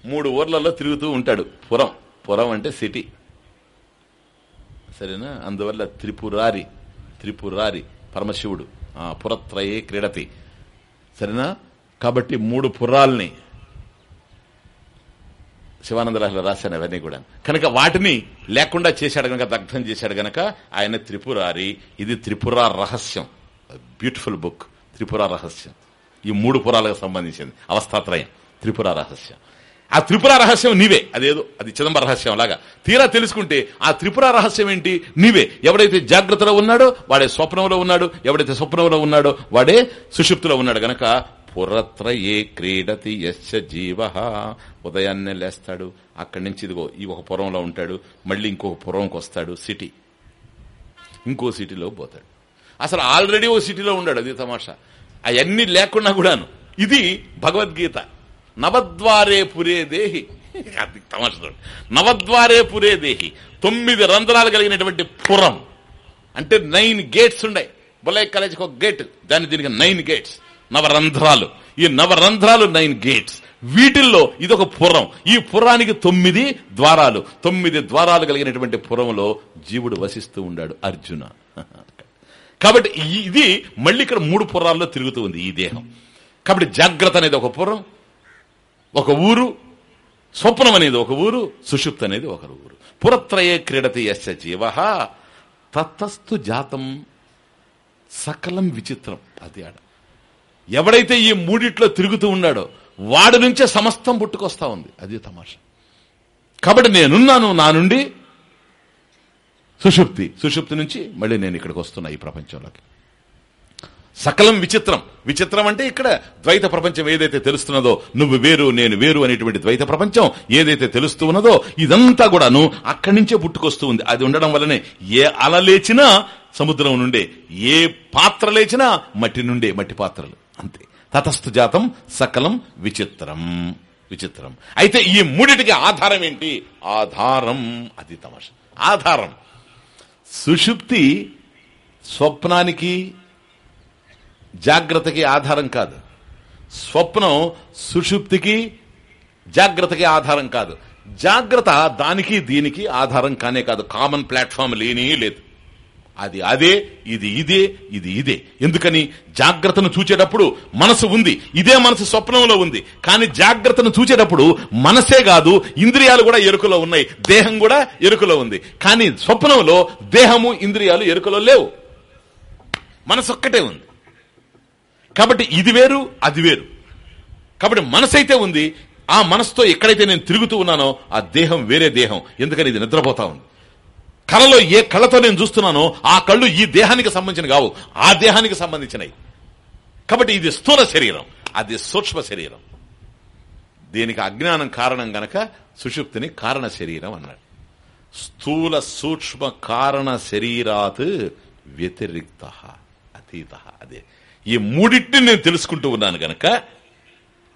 మూడు ఊర్లలో తిరుగుతూ ఉంటాడు. పురం పురం అంటే సిటీ. సరేనా? అందువల్ల త్రిపురారి త్రిపురారి పరమశివుడు. ఆ పురత్రయే క్రీడతి. సరేనా? కాబట్టి మూడు పురాల్ని శివానందరాహులు రాశాను అవన్నీ కూడా. కనుక వాటిని లేకుండా చేశాడు గనక దగ్ధం చేశాడు గనక ఆయన త్రిపురారి. ఇది త్రిపుర రహస్యం. బ్యూటిఫుల్ బుక్ త్రిపుర రహస్యం. ఈ మూడు పురాలకు సంబంధించింది. అవస్థాత్రయం త్రిపుర రహస్యం. ఆ త్రిపుర రహస్యం నీవే. అదేదో అది చిదంబర రహస్యం లాగా. తీరా తెలుసుకుంటే ఆ త్రిపుర రహస్యం ఏంటి? నీవే. ఎవడైతే జాగ్రత్తలో ఉన్నాడో వాడే స్వప్నంలో ఉన్నాడు. ఎవడైతే స్వప్నంలో ఉన్నాడో వాడే సుషుప్తిలో ఉన్నాడు. గనక పురత్రయే క్రీడతి యశ జీవ. ఉదయాన్నే లేస్తాడు. అక్కడి నుంచి ఇదిగో ఈ ఒక పురంలో ఉంటాడు. మళ్ళీ ఇంకొక పురంకి వస్తాడు సిటీ. ఇంకో సిటీలో పోతాడు. అసలు ఆల్రెడీ ఓ సిటీలో ఉన్నాడు అది తమాషా. అవన్నీ లేకుండా కూడాను. ఇది భగవద్గీత. నవద్వారే పురే దేహి. అది తమాషా నవద్వారే పురే దేహి. తొమ్మిది రంధ్రాలు కలిగినటువంటి పురం. అంటే నైన్ గేట్స్ ఉన్నాయి. బొలై కాలేజీకి ఒక గేట్. దాని దీనికి నైన్ గేట్స్. నవరంధ్రాలు. ఈ నవరంధ్రాలు నైన్ గేట్స్. వీటిల్లో ఇదొక పురం. ఈ పురానికి తొమ్మిది ద్వారాలు. తొమ్మిది ద్వారాలు కలిగినటువంటి పురంలో జీవుడు వసిస్తూ ఉండాడు అర్జున. కాబట్టి ఇది మళ్ళీ ఇక్కడ మూడు పురాల్లో తిరుగుతూ ఉంది ఈ దేహం. కాబట్టి జాగ్రత్త అనేది ఒక పురం ఒక ఊరు స్వప్నం అనేది ఒక ఊరు సుషుప్త అనేది ఒక ఊరు. పురత్రయే క్రీడతి యస్య జీవ తత్తస్థు జాతం సకలం విచిత్రం. అది ఆడ. ఎవడైతే ఈ మూడిట్లో తిరుగుతూ ఉన్నాడో వాడి నుంచే సమస్తం పుట్టుకొస్తా ఉంది. అది తమాషా. కాబట్టి నేనున్నాను నా నుండి సుషుప్తి. సుషుప్తి నుంచి మళ్ళీ నేను ఇక్కడికి వస్తున్నా ఈ ప్రపంచంలోకి. సకలం విచిత్రం. విచిత్రం అంటే ఇక్కడ ద్వైత ప్రపంచం ఏదైతే తెలుస్తున్నదో నువ్వు వేరు నేను వేరు అనేటువంటి ద్వైత ప్రపంచం ఏదైతే తెలుస్తూ ఉన్నదో ఇదంతా కూడాను అక్కడి నుంచే పుట్టుకొస్తూ ఉంది. అది ఉండడం వల్లనే ఏ అల లేచినా సముద్రం నుండే ఏ పాత్ర లేచినా మట్టి నుండే మట్టి పాత్రలు. అంతే. తతస్థు జాతం సకలం విచిత్రం. విచిత్రం. అయితే ఈ మూడిటికి ఆధారం ఏంటి? ఆధారం. అది తమాష. ఆధారం. సుషుప్తి స్వప్నానికి జాగ్రత్తకి ఆధారం కాదు. స్వప్నం సుషుప్తికి జాగ్రత్తకి ఆధారం కాదు. జాగ్రత్త దానికి దీనికి ఆధారం కానే కాదు. కామన్ ప్లాట్ఫామ్ లేని లేదు. అది అదే ఇది ఇదే ఇది ఇదే. ఎందుకని? జాగ్రత్తను చూచేటప్పుడు మనసు ఉంది. ఇదే మనసు స్వప్నంలో ఉంది. కానీ జాగ్రత్తను చూచేటప్పుడు మనసే కాదు ఇంద్రియాలు కూడా ఎరుకలో ఉన్నాయి. దేహం కూడా ఎరుకలో ఉంది. కానీ స్వప్నంలో దేహము ఇంద్రియాలు ఎరుకలో లేవు. మనసు ఒక్కటే ఉంది. కాబట్టి ఇది వేరు అది వేరు. కాబట్టి మనసు అయితే ఉంది ఆ మనసుతో ఎక్కడైతే నేను తిరుగుతూ ఉన్నానో ఆ దేహం వేరే దేహం. ఎందుకని? ఇది నిద్రపోతా ఉంది. కళలో ఏ కళతో నేను చూస్తున్నానో ఆ కళ్ళు ఈ దేహానికి సంబంధించిన కావు. ఆ దేహానికి సంబంధించినవి. కాబట్టి ఇది స్థూల శరీరం. అది సూక్ష్మ శరీరం. దీనికి అజ్ఞానం కారణం గనక సుషుప్తిని కారణ శరీరం అన్నాడు. స్థూల సూక్ష్మ కారణ శరీరాత్ వ్యతిరిక్త అతీత అదే. ఈ మూడింటిని నేను తెలుసుకుంటూ ఉన్నాను గనక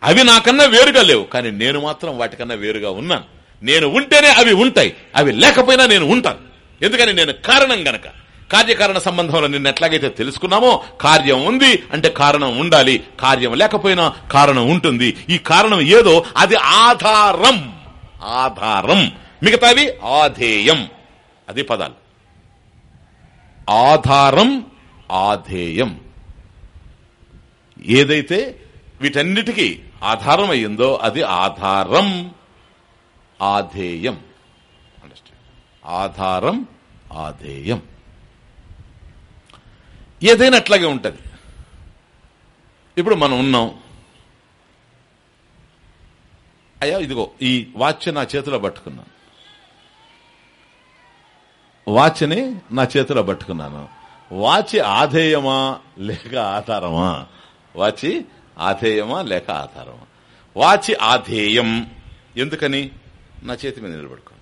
అవి నాకన్నా వేరుగా లేవు కానీ నేను మాత్రం వాటికన్నా వేరుగా ఉన్నాను. నేను ఉంటేనే అవి ఉంటాయి అవి లేకపోయినా నేను ఉంటాను. ఎందుకని నేను కారణం గనక? కార్యకారణ సంబంధంలో నిన్న ఎట్లాగైతే తెలుసుకున్నామో కార్యం ఉంది అంటే కారణం ఉండాలి. కార్యం లేకపోయినా కారణం ఉంటుంది. ఈ కారణం ఏదో? అది ఆధారం. ఆధారం. మిగతావి ఆధేయం. అది పదాలు. ఆధారం ఆధేయం. ఏదైతే వీటన్నిటికీ ఆధారం అయ్యిందో అది ఆధారం ఆధేయం. ఆధారం ఆధేయం. ఏదైనా అట్లాగే ఉంటుంది. ఇప్పుడు మనం ఉన్నాం. అయ్యా ఇదిగో ఈ వాచ్ నా చేతిలో పట్టుకున్నాను. వాచ్ని నా చేతిలో పట్టుకున్నాను. వాచ్ ఆధేయమా లేక ఆధారమా? వాచి ఆధేయమా లేక ఆధారమా? వాచి ఆధేయం. ఎందుకని? నా చేతి మీద నిలబడుకోను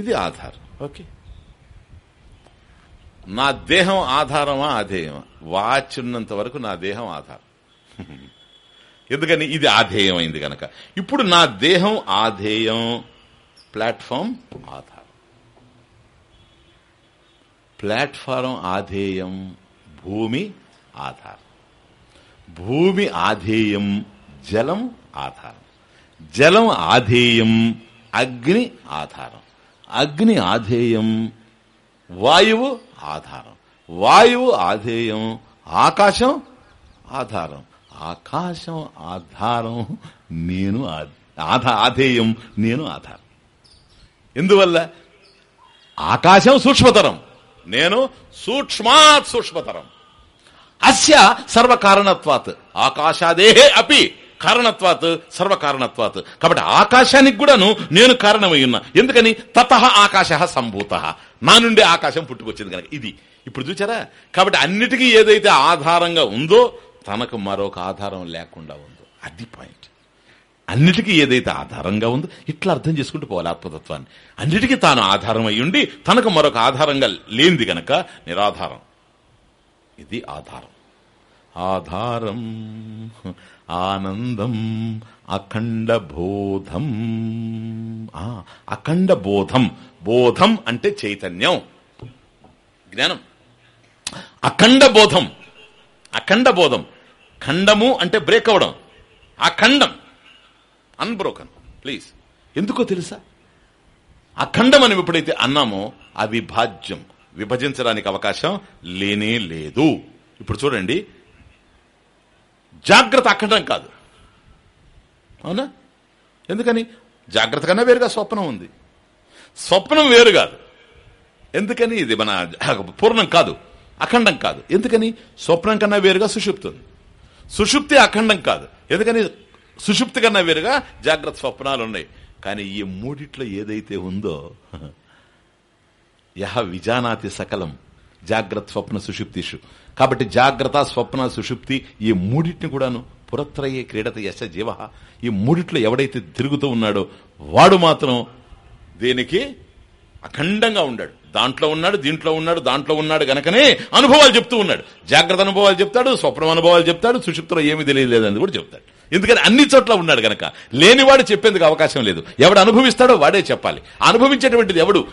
ఇది ఆధారం. ఓకే. నా దేహం ఆధారమా? ఆధేయమా? వాచ్ ఉన్నంత వరకు నా దేహం ఆధారం. ఎందుకని? ఇది ఆధేయమైంది గనక. ఇప్పుడు నా దేహం ఆధేయం. ప్లాట్ఫామ్ ఆధారం. ప్లాట్ఫారం ఆధేయం. భూమి ఆధారం. భూమి ఆధేయం. జలం ఆధారం. జలం ఆధేయం. అగ్ని ఆధారం. అగ్ని ఆధేయం వాయువు ఆధారం. వాయువు ఆధేయం ఆకాశం ఆధారం. ఆకాశం ఆధారం నేను ఆధా ఆధేయం నేను ఆధారం. ఎందువల్ల? ఆకాశం సూక్ష్మతరం నేను సూక్ష్మాత్ సూక్ష్మతరం. అస్య సర్వకారణత్వాత్ ఆకాశాదేహే అపి. కారణత్వాత్ సర్వకారణత్వాత్. కాబట్టి ఆకాశానికి కూడాను నేను కారణమై ఉన్నా ఎందుకని? తత ఆకాశ సంభూత. నా నుండి ఆకాశం పుట్టుకొచ్చింది కనుక ఇది. ఇప్పుడు చూచారా? కాబట్టి అన్నిటికీ ఏదైతే ఆధారంగా ఉందో తనకు మరొక ఆధారం లేకుండా ఉందో. అది పాయింట్ అన్నిటికీ ఏదైతే ఆధారంగా ఉందో ఇట్లా అర్థం చేసుకుంటూ పోవాలి ఆత్మతత్వాన్ని. అన్నిటికీ తాను ఆధారం ఉండి తనకు మరొక ఆధారంగా లేనిది గనక నిరాధారం. ఇది ఆధారం. ఆధారం. ఆనందం అఖండ బోధం ఆ, అఖండ బోధం బోధం అంటే చైతన్యం. జ్ఞానం. అఖండ బోధం అఖండ బోధం ఖండము అంటే బ్రేక్ అవడం అఖండం. అన్బ్రోకన్ ప్లీజ్ ఎందుకో తెలుసా? అఖండం మనం ఎప్పుడైతే అన్నామో అవిభాజ్యం. విభజించడానికి అవకాశం లేనే లేదు. ఇప్పుడు చూడండి. జాగ్రత్త అఖండం కాదు. అవునా? ఎందుకని? జాగ్రత్త కన్నా వేరుగా స్వప్నం ఉంది. స్వప్నం వేరు కాదు. ఎందుకని? ఇది మన పూర్ణం కాదు. అఖండం కాదు. ఎందుకని? స్వప్నం కన్నా వేరుగా సుషుప్తి ఉంది. సుషుప్తి అఖండం కాదు. ఎందుకని? సుషుప్తి కన్నా వేరుగా జాగ్రత్త స్వప్నాలు ఉన్నాయి. కానీ ఈ మూడిట్లో ఏదైతే ఉందో యహ విజానాతి సకలం జాగ్రత్త స్వప్న సుషుప్తిషు. కాబట్టి జాగ్రత్త స్వప్న సుషుప్తి ఈ మూడింటిని కూడాను పురత్రయే క్రీడత యశ జీవ. ఈ మూడిట్లో ఎవడైతే తిరుగుతూ ఉన్నాడో వాడు మాత్రం దేనికి? అఖండంగా ఉన్నాడు దాంట్లో ఉన్నాడు దీంట్లో ఉన్నాడు దాంట్లో ఉన్నాడు గనకనే అనుభవాలు చెప్తూ ఉన్నాడు. జాగ్రత్త అనుభవాలు చెప్తాడు స్వప్నం అనుభవాలు చెప్తాడు సుషుప్తిలో ఏమీ తెలియలేదని కూడా చెప్తాడు. ఎందుకని అన్ని చోట్ల ఉన్నాడు గనక. లేనివాడు చెప్పేందుకు అవకాశం లేదు. ఎవడు అనుభవిస్తాడో వాడే చెప్పాలి. అనుభవించేటువంటిది ఎవడు?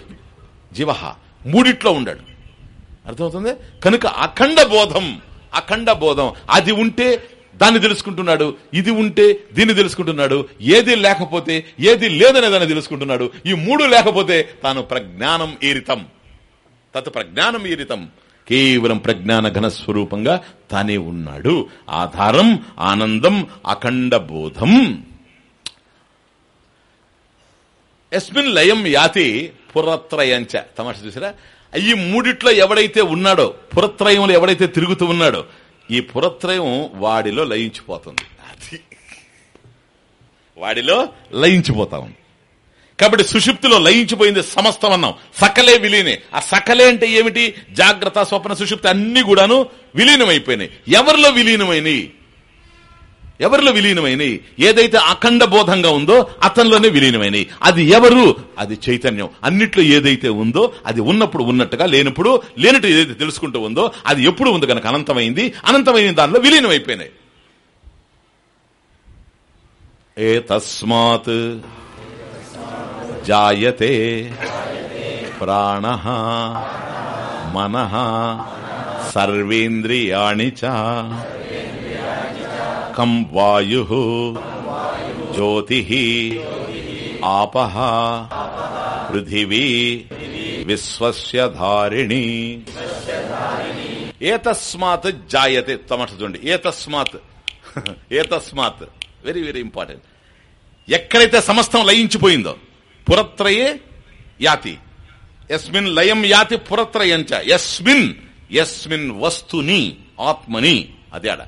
జీవహ మూడిట్లో ఉన్నాడు. అర్థమవుతుంది? కనుక అఖండ బోధం అఖండ బోధం. అది ఉంటే దాన్ని తెలుసుకుంటున్నాడు ఇది ఉంటే దీన్ని తెలుసుకుంటున్నాడు ఏది లేకపోతే ఏది లేదనే దాన్ని తెలుసుకుంటున్నాడు ఈ మూడు లేకపోతే తాను ప్రజ్ఞానం ఈరితం తత్ ప్రజ్ఞానం ఈరితం కేవలం ప్రజ్ఞాన ఘన స్వరూపంగా తానే ఉన్నాడు. ఆధారం ఆనందం అఖండ బోధం. ఎస్మిన్ లయం యాతి పురత్రయంచ. తమాష చూసారా? ఈ మూడిట్లో ఎవడైతే ఉన్నాడో పురత్రయంలో ఎవడైతే తిరుగుతూ ఉన్నాడో ఈ పురత్రయం వాడిలో లయించిపోతుంది. అది. వాడిలో లయించిపోతా. ఉంది కాబట్టి సుషుప్తిలో లయించిపోయింది సమస్తం అన్నాం సకలే విలీనే. ఆ సకలే అంటే ఏమిటి? జాగ్రత్త స్వప్న సుషుప్తి అన్ని కూడాను విలీనమైపోయినాయి. ఎవరిలో విలీనమైనవి ఎవరిలో విలీనమైనవి ఏదైతే అఖండ బోధంగా ఉందో అతనిలోనే విలీనమైనవి అది ఎవరు? అది చైతన్యం. అన్నిట్లో ఏదైతే ఉందో అది ఉన్నప్పుడు ఉన్నట్టుగా లేనప్పుడు లేనట్టు ఏదైతే తెలుసుకుంటూ ఉందో అది ఎప్పుడు ఉంది కనుక అనంతమైంది అనంతమైన దానిలో విలీనమైపోయినాయి. ఏ తస్మాత్ జాయతే ప్రాణ మన సర్వేంద్రియాణి చ కం వాయు జ్యోతి ఆప పృథివీ విశ్వస్య ధారిణి. ఏతస్మాత్ జాయతే తమట చూడండి. ఏతస్మాత్. ఏతస్మాత్. వెరీ వెరీ ఇంపార్టెంట్ ఎక్కడైతే సమస్తం లయించిపోయిందో పురత్రయే యాతి. ఎస్మిన్ లయం యాతి పురత్రయంచ. ఎస్మిన్ ఎస్మిన్ వస్తుని ఆత్మని. అదే ఆడ.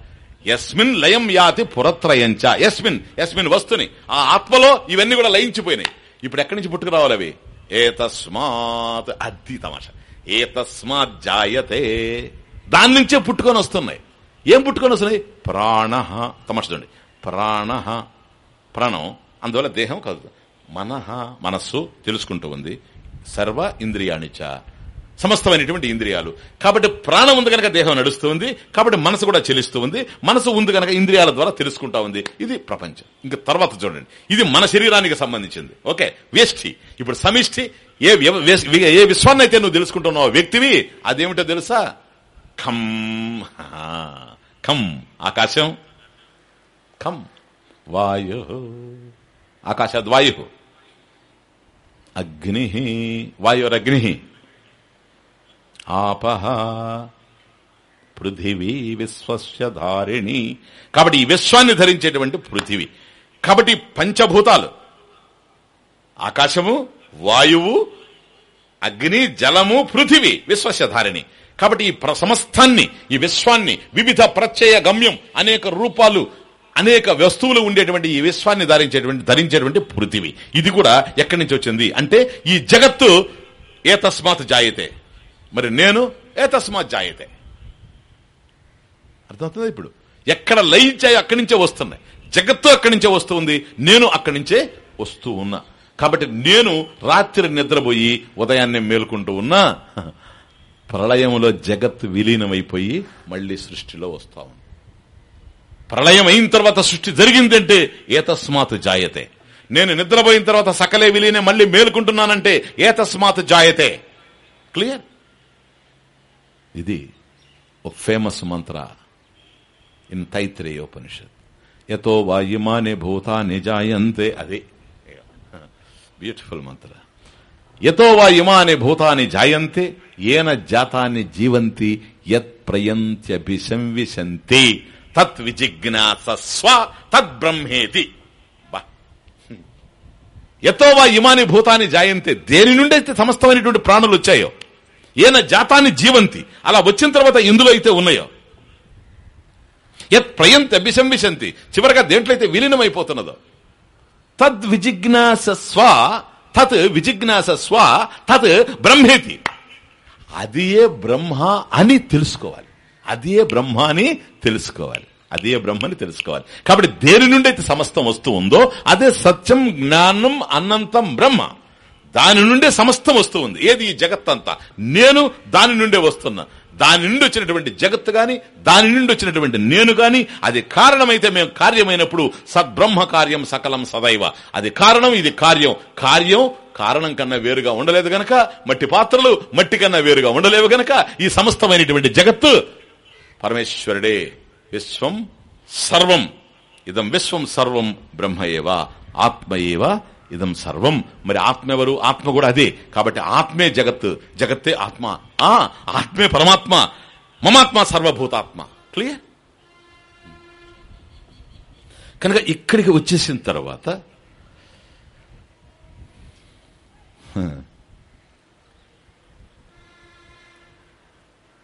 ఎస్మిన్ లయం యాతి పురత్రయంచ. ఎస్మిన్ ఎస్మిన్ వస్తుని. ఆ ఆత్మలో ఇవన్నీ కూడా లయించిపోయినాయి. ఇప్పుడు ఎక్కడి నుంచి పుట్టుకురావాలి అవి? ఏ తస్మాత్ అద్ది తమాష. ఏ తస్మాత్ జాయతే. దాని నుంచే పుట్టుకొని వస్తున్నాయి. ఏం పుట్టుకొని వస్తున్నాయి? ప్రాణ. తమాష చూడండి. ప్రాణ. ప్రాణం అందువల్ల దేహం కలుగుతుంది మనహ మనస్సు తెలుసుకుంటూ ఉంది. సర్వ ఇంద్రియాణిచ సమస్తమైనటువంటి ఇంద్రియాలు. కాబట్టి ప్రాణం ఉంది కనుక దేహం నడుస్తుంది కాబట్టి మనసు కూడా చెలిస్తూ ఉంది మనసు ఉంది కనుక ఇంద్రియాల ద్వారా తెలుసుకుంటా ఉంది. ఇది ప్రపంచం. ఇంకా తర్వాత చూడండి. ఇది మన శరీరానికి సంబంధించింది. ఓకే? వేష్టి. ఇప్పుడు సమిష్టి ఏ ఏ విశ్వాన్ని అయితే నువ్వు తెలుసుకుంటున్నావు వ్యక్తివి అదేమిటో తెలుసా? ఖం హా, ఖం. ఆకాశం? ఖం. వాయు. ఆకాశాద్ వాయు. అగ్ని. వాయురగ్ని ఆపహ పృథివీ విశ్వస్య ధారిణి. కాబట్టి ఈ విశ్వాన్ని ధరించేటువంటి పృథివీ. కాబట్టి పంచభూతాలు. ఆకాశము వాయువు అగ్ని జలము పృథివీ విశ్వస్య ధారిణి. కాబట్టి ఈ ప్ర- సమస్తాన్ని ఈ విశ్వాన్ని వివిధ ప్రత్యయ గమ్యం అనేక రూపాలు అనేక వస్తువులు ఉండేటువంటి ఈ విశ్వాన్ని ధరించేటువంటి ధరించేటువంటి పృథివీ. ఇది కూడా ఎక్కడి నుంచి వచ్చింది? అంటే ఈ జగత్తు ఏ తస్మాత్ జాయితే. మరి నేను ఏ తస్మాత్ జాయతే అర్థమవుతుంది ఇప్పుడు? ఎక్కడ లయించాయో అక్కడి నుంచే వస్తున్నాయి. జగత్తు అక్కడి నుంచే వస్తుంది నేను అక్కడి నుంచే వస్తూ ఉన్నా. కాబట్టి నేను రాత్రి నిద్రపోయి ఉదయాన్నే మేల్కుంటూ ఉన్నా ప్రళయంలో జగత్తు విలీనమైపోయి మళ్ళీ సృష్టిలో వస్తా ప్రళయం అయిన తర్వాత సృష్టి జరిగిందంటే ఏతస్మాత్ జాయతే. నేను నిద్రపోయిన తర్వాత సకలే విలీనే మళ్ళీ మేలుకుంటున్నానంటే ఏతస్మాత్ జాయతే. క్లియర్? ఇది ఒక ఫేమస్ మంత్ర ఇన్ తైత్రేయోపనిషత్ యతో వా ఇమాని భూతాని జాయంతే అదే. బ్యూటిఫుల్ మంత్ర. యతో వా భూతాని జాయంతే ఏన జాతాన్ని జీవంతి యత్ ప్రయంత్యభిసంవిశంతి తత్ విజిజ్ఞాసస్వ తద్ బ్రహ్మేతి. ఎతో వా ఇమాని భూతాన్ని జాయంతే దేని నుండి అయితే సమస్తమైనటువంటి ప్రాణులు వచ్చాయో ఏన జాతాన్ని జీవంతి. అలా వచ్చిన తర్వాత ఎందులో అయితే ఉన్నాయో? యత్ ప్రయంతి అభిశంవిశంతి చివరిగా దేంట్లో అయితే విలీనమైపోతున్నదో? తద్ విజిజ్ఞాస స్వ తత్ విజిజ్ఞాస స్వ తత్ బ్రహ్మేతి. అదియే బ్రహ్మ అని తెలుసుకోవాలి. అదే బ్రహ్మ అని తెలుసుకోవాలి. అదే బ్రహ్మని తెలుసుకోవాలి. కాబట్టి దేని నుండి అయితే సమస్తం వస్తూ ఉందో అదే సత్యం జ్ఞానం అనంతం బ్రహ్మ. దాని నుండే సమస్తం వస్తూ ఉంది. ఏది ఈ జగత్తంతా? నేను దాని నుండే వస్తున్నా. దాని నుండి వచ్చినటువంటి జగత్ గాని దాని నుండి వచ్చినటువంటి నేను గాని అది కారణమైతే మేము కార్యమైనప్పుడు సద్బ్రహ్మ కార్యం సకలం సదైవ. అది కారణం ఇది కార్యం. కార్యం కారణం కన్నా వేరుగా ఉండలేదు గనక మట్టి పాత్రలు మట్టి కన్నా వేరుగా ఉండలేవు గనక ఈ సమస్తమైనటువంటి జగత్తు పరమేశ్వరుడే. విశ్వం సర్వం. ఇదం విశ్వం సర్వం బ్రహ్మ ఏవా ఆత్మ ఏవా ఇదం సర్వం. మరి ఆత్మ ఎవరు ఆత్మ కూడా అదే. కాబట్టి ఆత్మే జగత్. జగత్తే ఆత్మ. ఆ ఆత్మే పరమాత్మ. మమాత్మ సర్వభూతాత్మ. క్లియర్ కనుక ఇక్కడికి వచ్చేసిన తర్వాత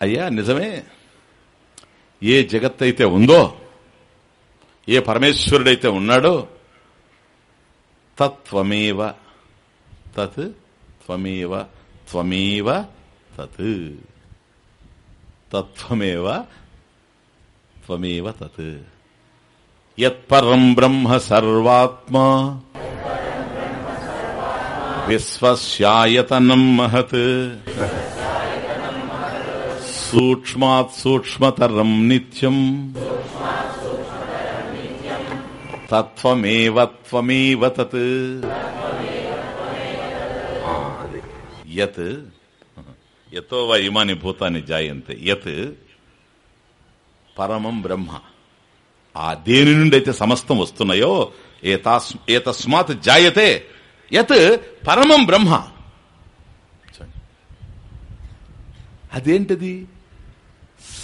అయ్యా నిజమే. ఏ జగత్ అయితే ఉందో ఏ పరమేశ్వరుడైతే ఉన్నాడో తత్వమేవ తత్ త్వమేవ త్వమేవ తత్. తత్వమేవ త్వమేవ తత్. యత్పరం బ్రహ్మ సర్వాత్మా విశ్వస్యాయతనం మహత్. సూక్ష్మాత్ సూక్ష్మతరం నిత్యం. తత్వమేవ త్వమేవ తత్ యత్. యతో వా ఇమాని భూతాన్ని జాయంతే. యత్ పరమం బ్రహ్మ. ఆ దేని నుండి అయితే సమస్తం వస్తున్నాయో ఏతస్మాత్ జాయతే. యత్ పరమం బ్రహ్మ. అదేంటది అదేంటిది?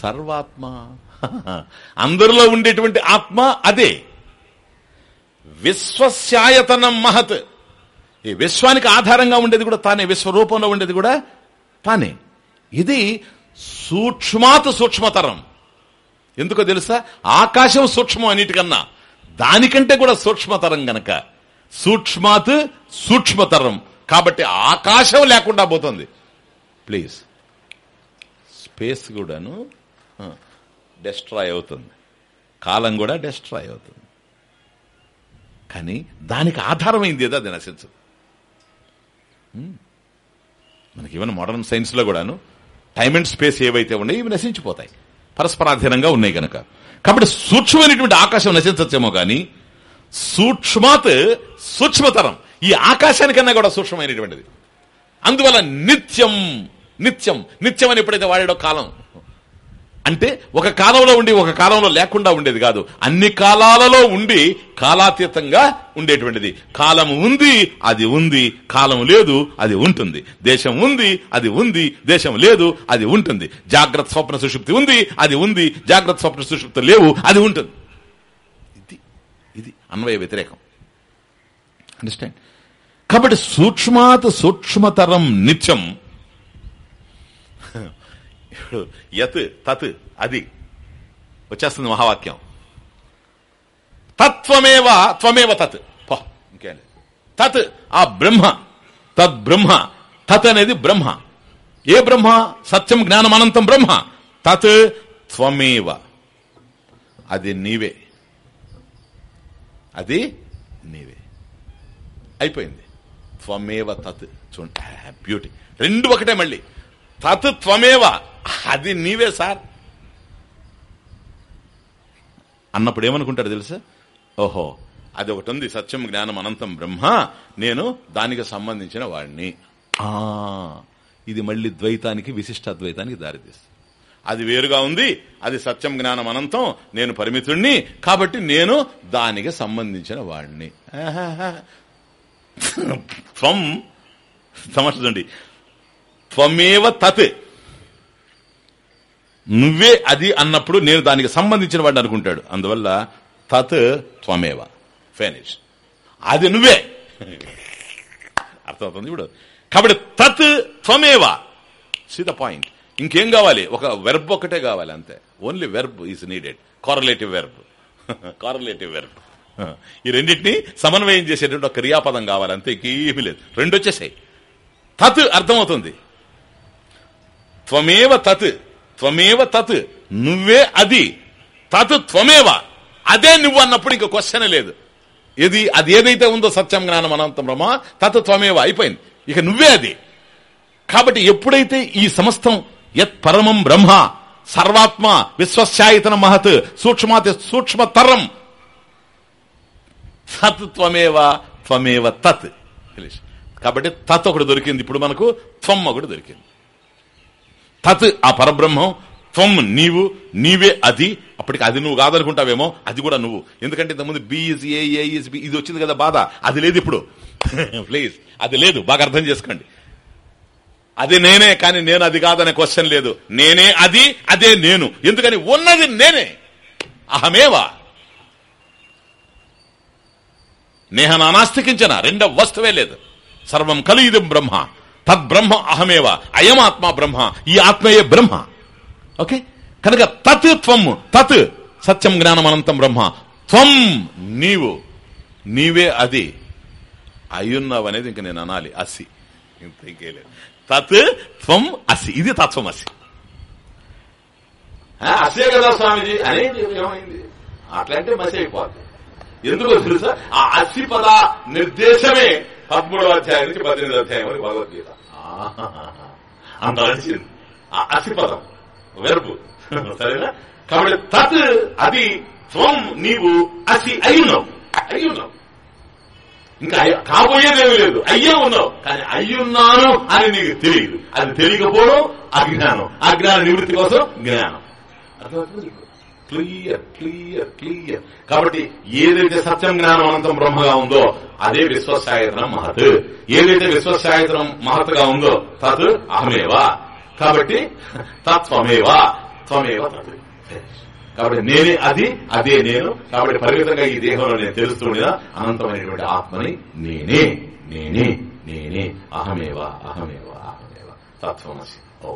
సర్వాత్మ. అందరిలో ఉండేటువంటి ఆత్మ అదే. విశ్వస్యాయతనం మహత్. ఈ విశ్వానికి ఆధారంగా ఉండేది కూడా తానే విశ్వరూపంలో ఉండేది కూడా తానే. ఇది సూక్ష్మాత్ సూక్ష్మతరం. ఎందుకో తెలుసా? ఆకాశం సూక్ష్మం అన్నిటికన్నా. దానికంటే కూడా సూక్ష్మతరం గనక. సూక్ష్మాత్ సూక్ష్మతరం. కాబట్టి ఆకాశం లేకుండా పోతుంది. ప్లీజ్. స్పేస్ కూడాను డెస్ట్రాయ్ అవుతుంది. కాలం కూడా డెస్ట్రాయ్ అవుతుంది. కానీ దానికి ఆధారమైంది ఏదో అది నశించదు మనకి ఈవెన్ మోడర్న్ సైన్స్లో కూడాను టైమ్ అండ్ స్పేస్ ఏవైతే ఉన్నాయో ఇవి నశించిపోతాయి. పరస్పరాధీనంగా ఉన్నాయి కనుక కాబట్టి సూక్ష్మమైనటువంటి ఆకాశం నశించచ్చేమో కానీ సూక్ష్మాత్ సూక్ష్మతరం. ఈ ఆకాశానికన్నా కూడా సూక్ష్మమైనటువంటిది. అందువల్ల నిత్యం నిత్యం నిత్యం అని ఎప్పుడైతే వాడాడో కాలం. అంటే ఒక కాలంలో ఉండి ఒక కాలంలో లేకుండా ఉండేది కాదు. అన్ని కాలాలలో ఉండి కాలాతీతంగా ఉండేటువంటిది. కాలం ఉంది అది ఉంది. కాలం లేదు అది ఉంటుంది. దేశం ఉంది అది ఉంది. దేశం లేదు అది ఉంటుంది. జాగ్రత్త స్వప్న సుషుప్తి ఉంది అది ఉంది. జాగ్రత్త స్వప్న సుషుప్తి లేవు అది ఉంటుంది. ఇది ఇది అన్వయ వ్యతిరేకం. అండర్స్టాండ్ కాబట్టి సూక్ష్మాత్ సూక్ష్మతరం నిత్యం యత్ తత్ అది వచ్చేస్తుంది మహావాక్యం తత్వమేవ త్వమేవ తత్ పో ఇంకేం తత్ ఆ బ్రహ్మ తద్ బ్రహ్మ తత్ అనేది బ్రహ్మ ఏ బ్రహ్మ సత్యం జ్ఞానం అనంతం బ్రహ్మ తత్ త్వమేవ అది నీవే అది నీవే అయిపోయింది త్వమేవ తత్ చూడండి బ్యూటీ రెండు ఒకటే మళ్ళీ తత్ త్వమేవ అది నీవే సార్. అన్నప్పుడు ఏమనుకుంటారు తెలుసా? ఓహో అది ఒకటి ఉంది సత్యం జ్ఞానం అనంతం బ్రహ్మ. నేను దానికి సంబంధించిన వాడిని. ఆ ఇది మళ్ళీ ద్వైతానికి విశిష్ట అద్వైతానికి దారితీస్తుంది. అది వేరుగా ఉంది అది సత్యం జ్ఞానం అనంతం నేను పరిమితుణ్ణి కాబట్టి నేను దానికి సంబంధించిన వాడిని. త్వం సమస్యండి త్వమేవ తత్. నువ్వే అది అన్నప్పుడు నేను దానికి సంబంధించిన వాడిని అనుకుంటాడు. అందువల్ల తత్ త్వమేవ. ఫినిష్ అది నువ్వే. అర్థమవుతుంది ఇప్పుడు. కాబట్టి తత్ త్వమేవ. సీ ద పాయింట్ ఇంకేం కావాలి? ఒక వెర్బ్ ఒకటే కావాలి అంతే. Only verb is needed correlative verb correlative verb ఈ రెండింటిని సమన్వయం చేసేటువంటి ఒక క్రియాపదం కావాలి అంతే. ఇంకేమీ లేదు. రెండు వచ్చేసాయి. తత్ అర్థమవుతుంది. త్వమేవ తత్. త్వమేవ తత్. నువ్వే అది. తత్ త్వమేవ. అదే నువ్వు అన్నప్పుడు ఇంకా క్వశ్చన్ లేదు. ఏది అది ఏదైతే ఉందో సత్యం జ్ఞానం అనంతం బ్రహ్మ తత్ త్వమేవ అయిపోయింది. ఇక నువ్వే అది. కాబట్టి ఎప్పుడైతే ఈ సమస్తం యత్ పరమం బ్రహ్మ సర్వాత్మ విశ్వశాయితన మహత్ సూక్ష్మాతి సూక్ష్మతరం తత్ త్వమేవ త్వమేవ తత్. కాబట్టి తత్ ఒకటి దొరికింది. ఇప్పుడు మనకు త్వమ్మ ఒకటి దొరికింది. తత్ ఆ పరబ్రహ్మం త్వం నీవు నీవే అది. అప్పటికి అది నువ్వు కాదనుకుంటావేమో అది కూడా నువ్వు. ఎందుకంటే ఇంతకుముందు ఏ ఏఈస్ బి ఇది వచ్చింది కదా బాధ. అది లేదు ఇప్పుడు. ప్లీజ్ అది లేదు. బాగా అర్థం చేసుకోండి. అది నేనే కానీ నేను అది కాదనే క్వశ్చన్ లేదు. నేనే అది అదే నేను. ఎందుకని? ఉన్నది నేనే. అహమేవా. నేహ నానాస్తికించిన. రెండవ వస్తువే లేదు. సర్వం కలియుదం బ్రహ్మ. తద్బ్రహ్మ అహమేవ అయం ఆత్మ బ్రహ్మ ఈ ఆత్మయే బ్రహ్మ. ఓకే? కనుక తత్ త్వం తత్ సత్యం జ్ఞానం అనంతం బ్రహ్మ. త్వం నీవు. నీవే అది. అయ్యున్నావు అనేది ఇంక నేను అనాలి. అసి. ఇంకేలేదు తత్ త్వం అసి. ఇది తత్వం అసి. అసే కదా స్వామిజీ. అనేది ఏమైంది? అట్లంటే మసి అయిపోద్ది. ఎందుకో తెలుసా? ఆ అసి పద నిర్దేశమే పదమూడవ అధ్యాయం నుంచి పద్దెనిమిది అధ్యాయం వరకు భగవద్గీత. అంత నడిచింది ఆ అసి పదం వెర్బు సరేనా? కాబట్టి తత్ అది త్వం నీవు అసి అయ్యున్నావు అయ్యున్నావు ఇంకా అయ్య- కాబోయేదేమీ లేదు. అయ్యే ఉన్నావు. కానీ అయ్యున్నాను అని నీకు తెలియదు. అది తెలియకపోవడం అజ్ఞానం. అజ్ఞాన నివృత్తి కోసం జ్ఞానం. Clear clear clear. కాబట్టి ఏదైతే సత్యం జ్ఞానం అనంతం బ్రహ్మగా ఉందో అదే విశ్వసాయతనం మహత్. ఏదైతే విశ్వసాయతనం మహత్గా ఉందో తత్ అహమేవా. కాబట్టి తత్వమేవా త్వమేవ తత్. కాబట్టి నేనే అది అదే నేను. కాబట్టి పరిమితంగా ఈ దేహంలో నేను తెలుస్తుండగా అనంతమైనటువంటి ఆత్మని నేనే నేనే నేనే. అహమేవా అహమేవా అహమేవ. తత్వమసి ఓ.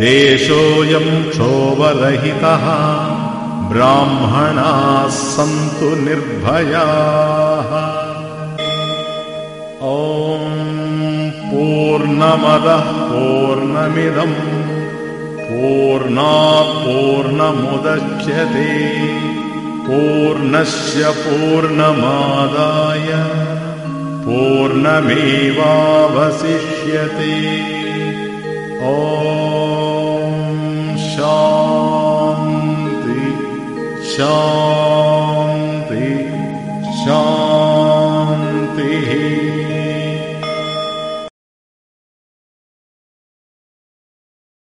देशोऽयम् क्षोभरहितः ब्राह्मणाः सन्तु निर्भयाः। ॐ पूर्णमदः पूर्णमिदम् पूर्णात् पूर्णमुदच्यते पूर्णस्य पूर्णमादाय पूर्णमेवावशिष्यते। ॐ शान्ति शान्ति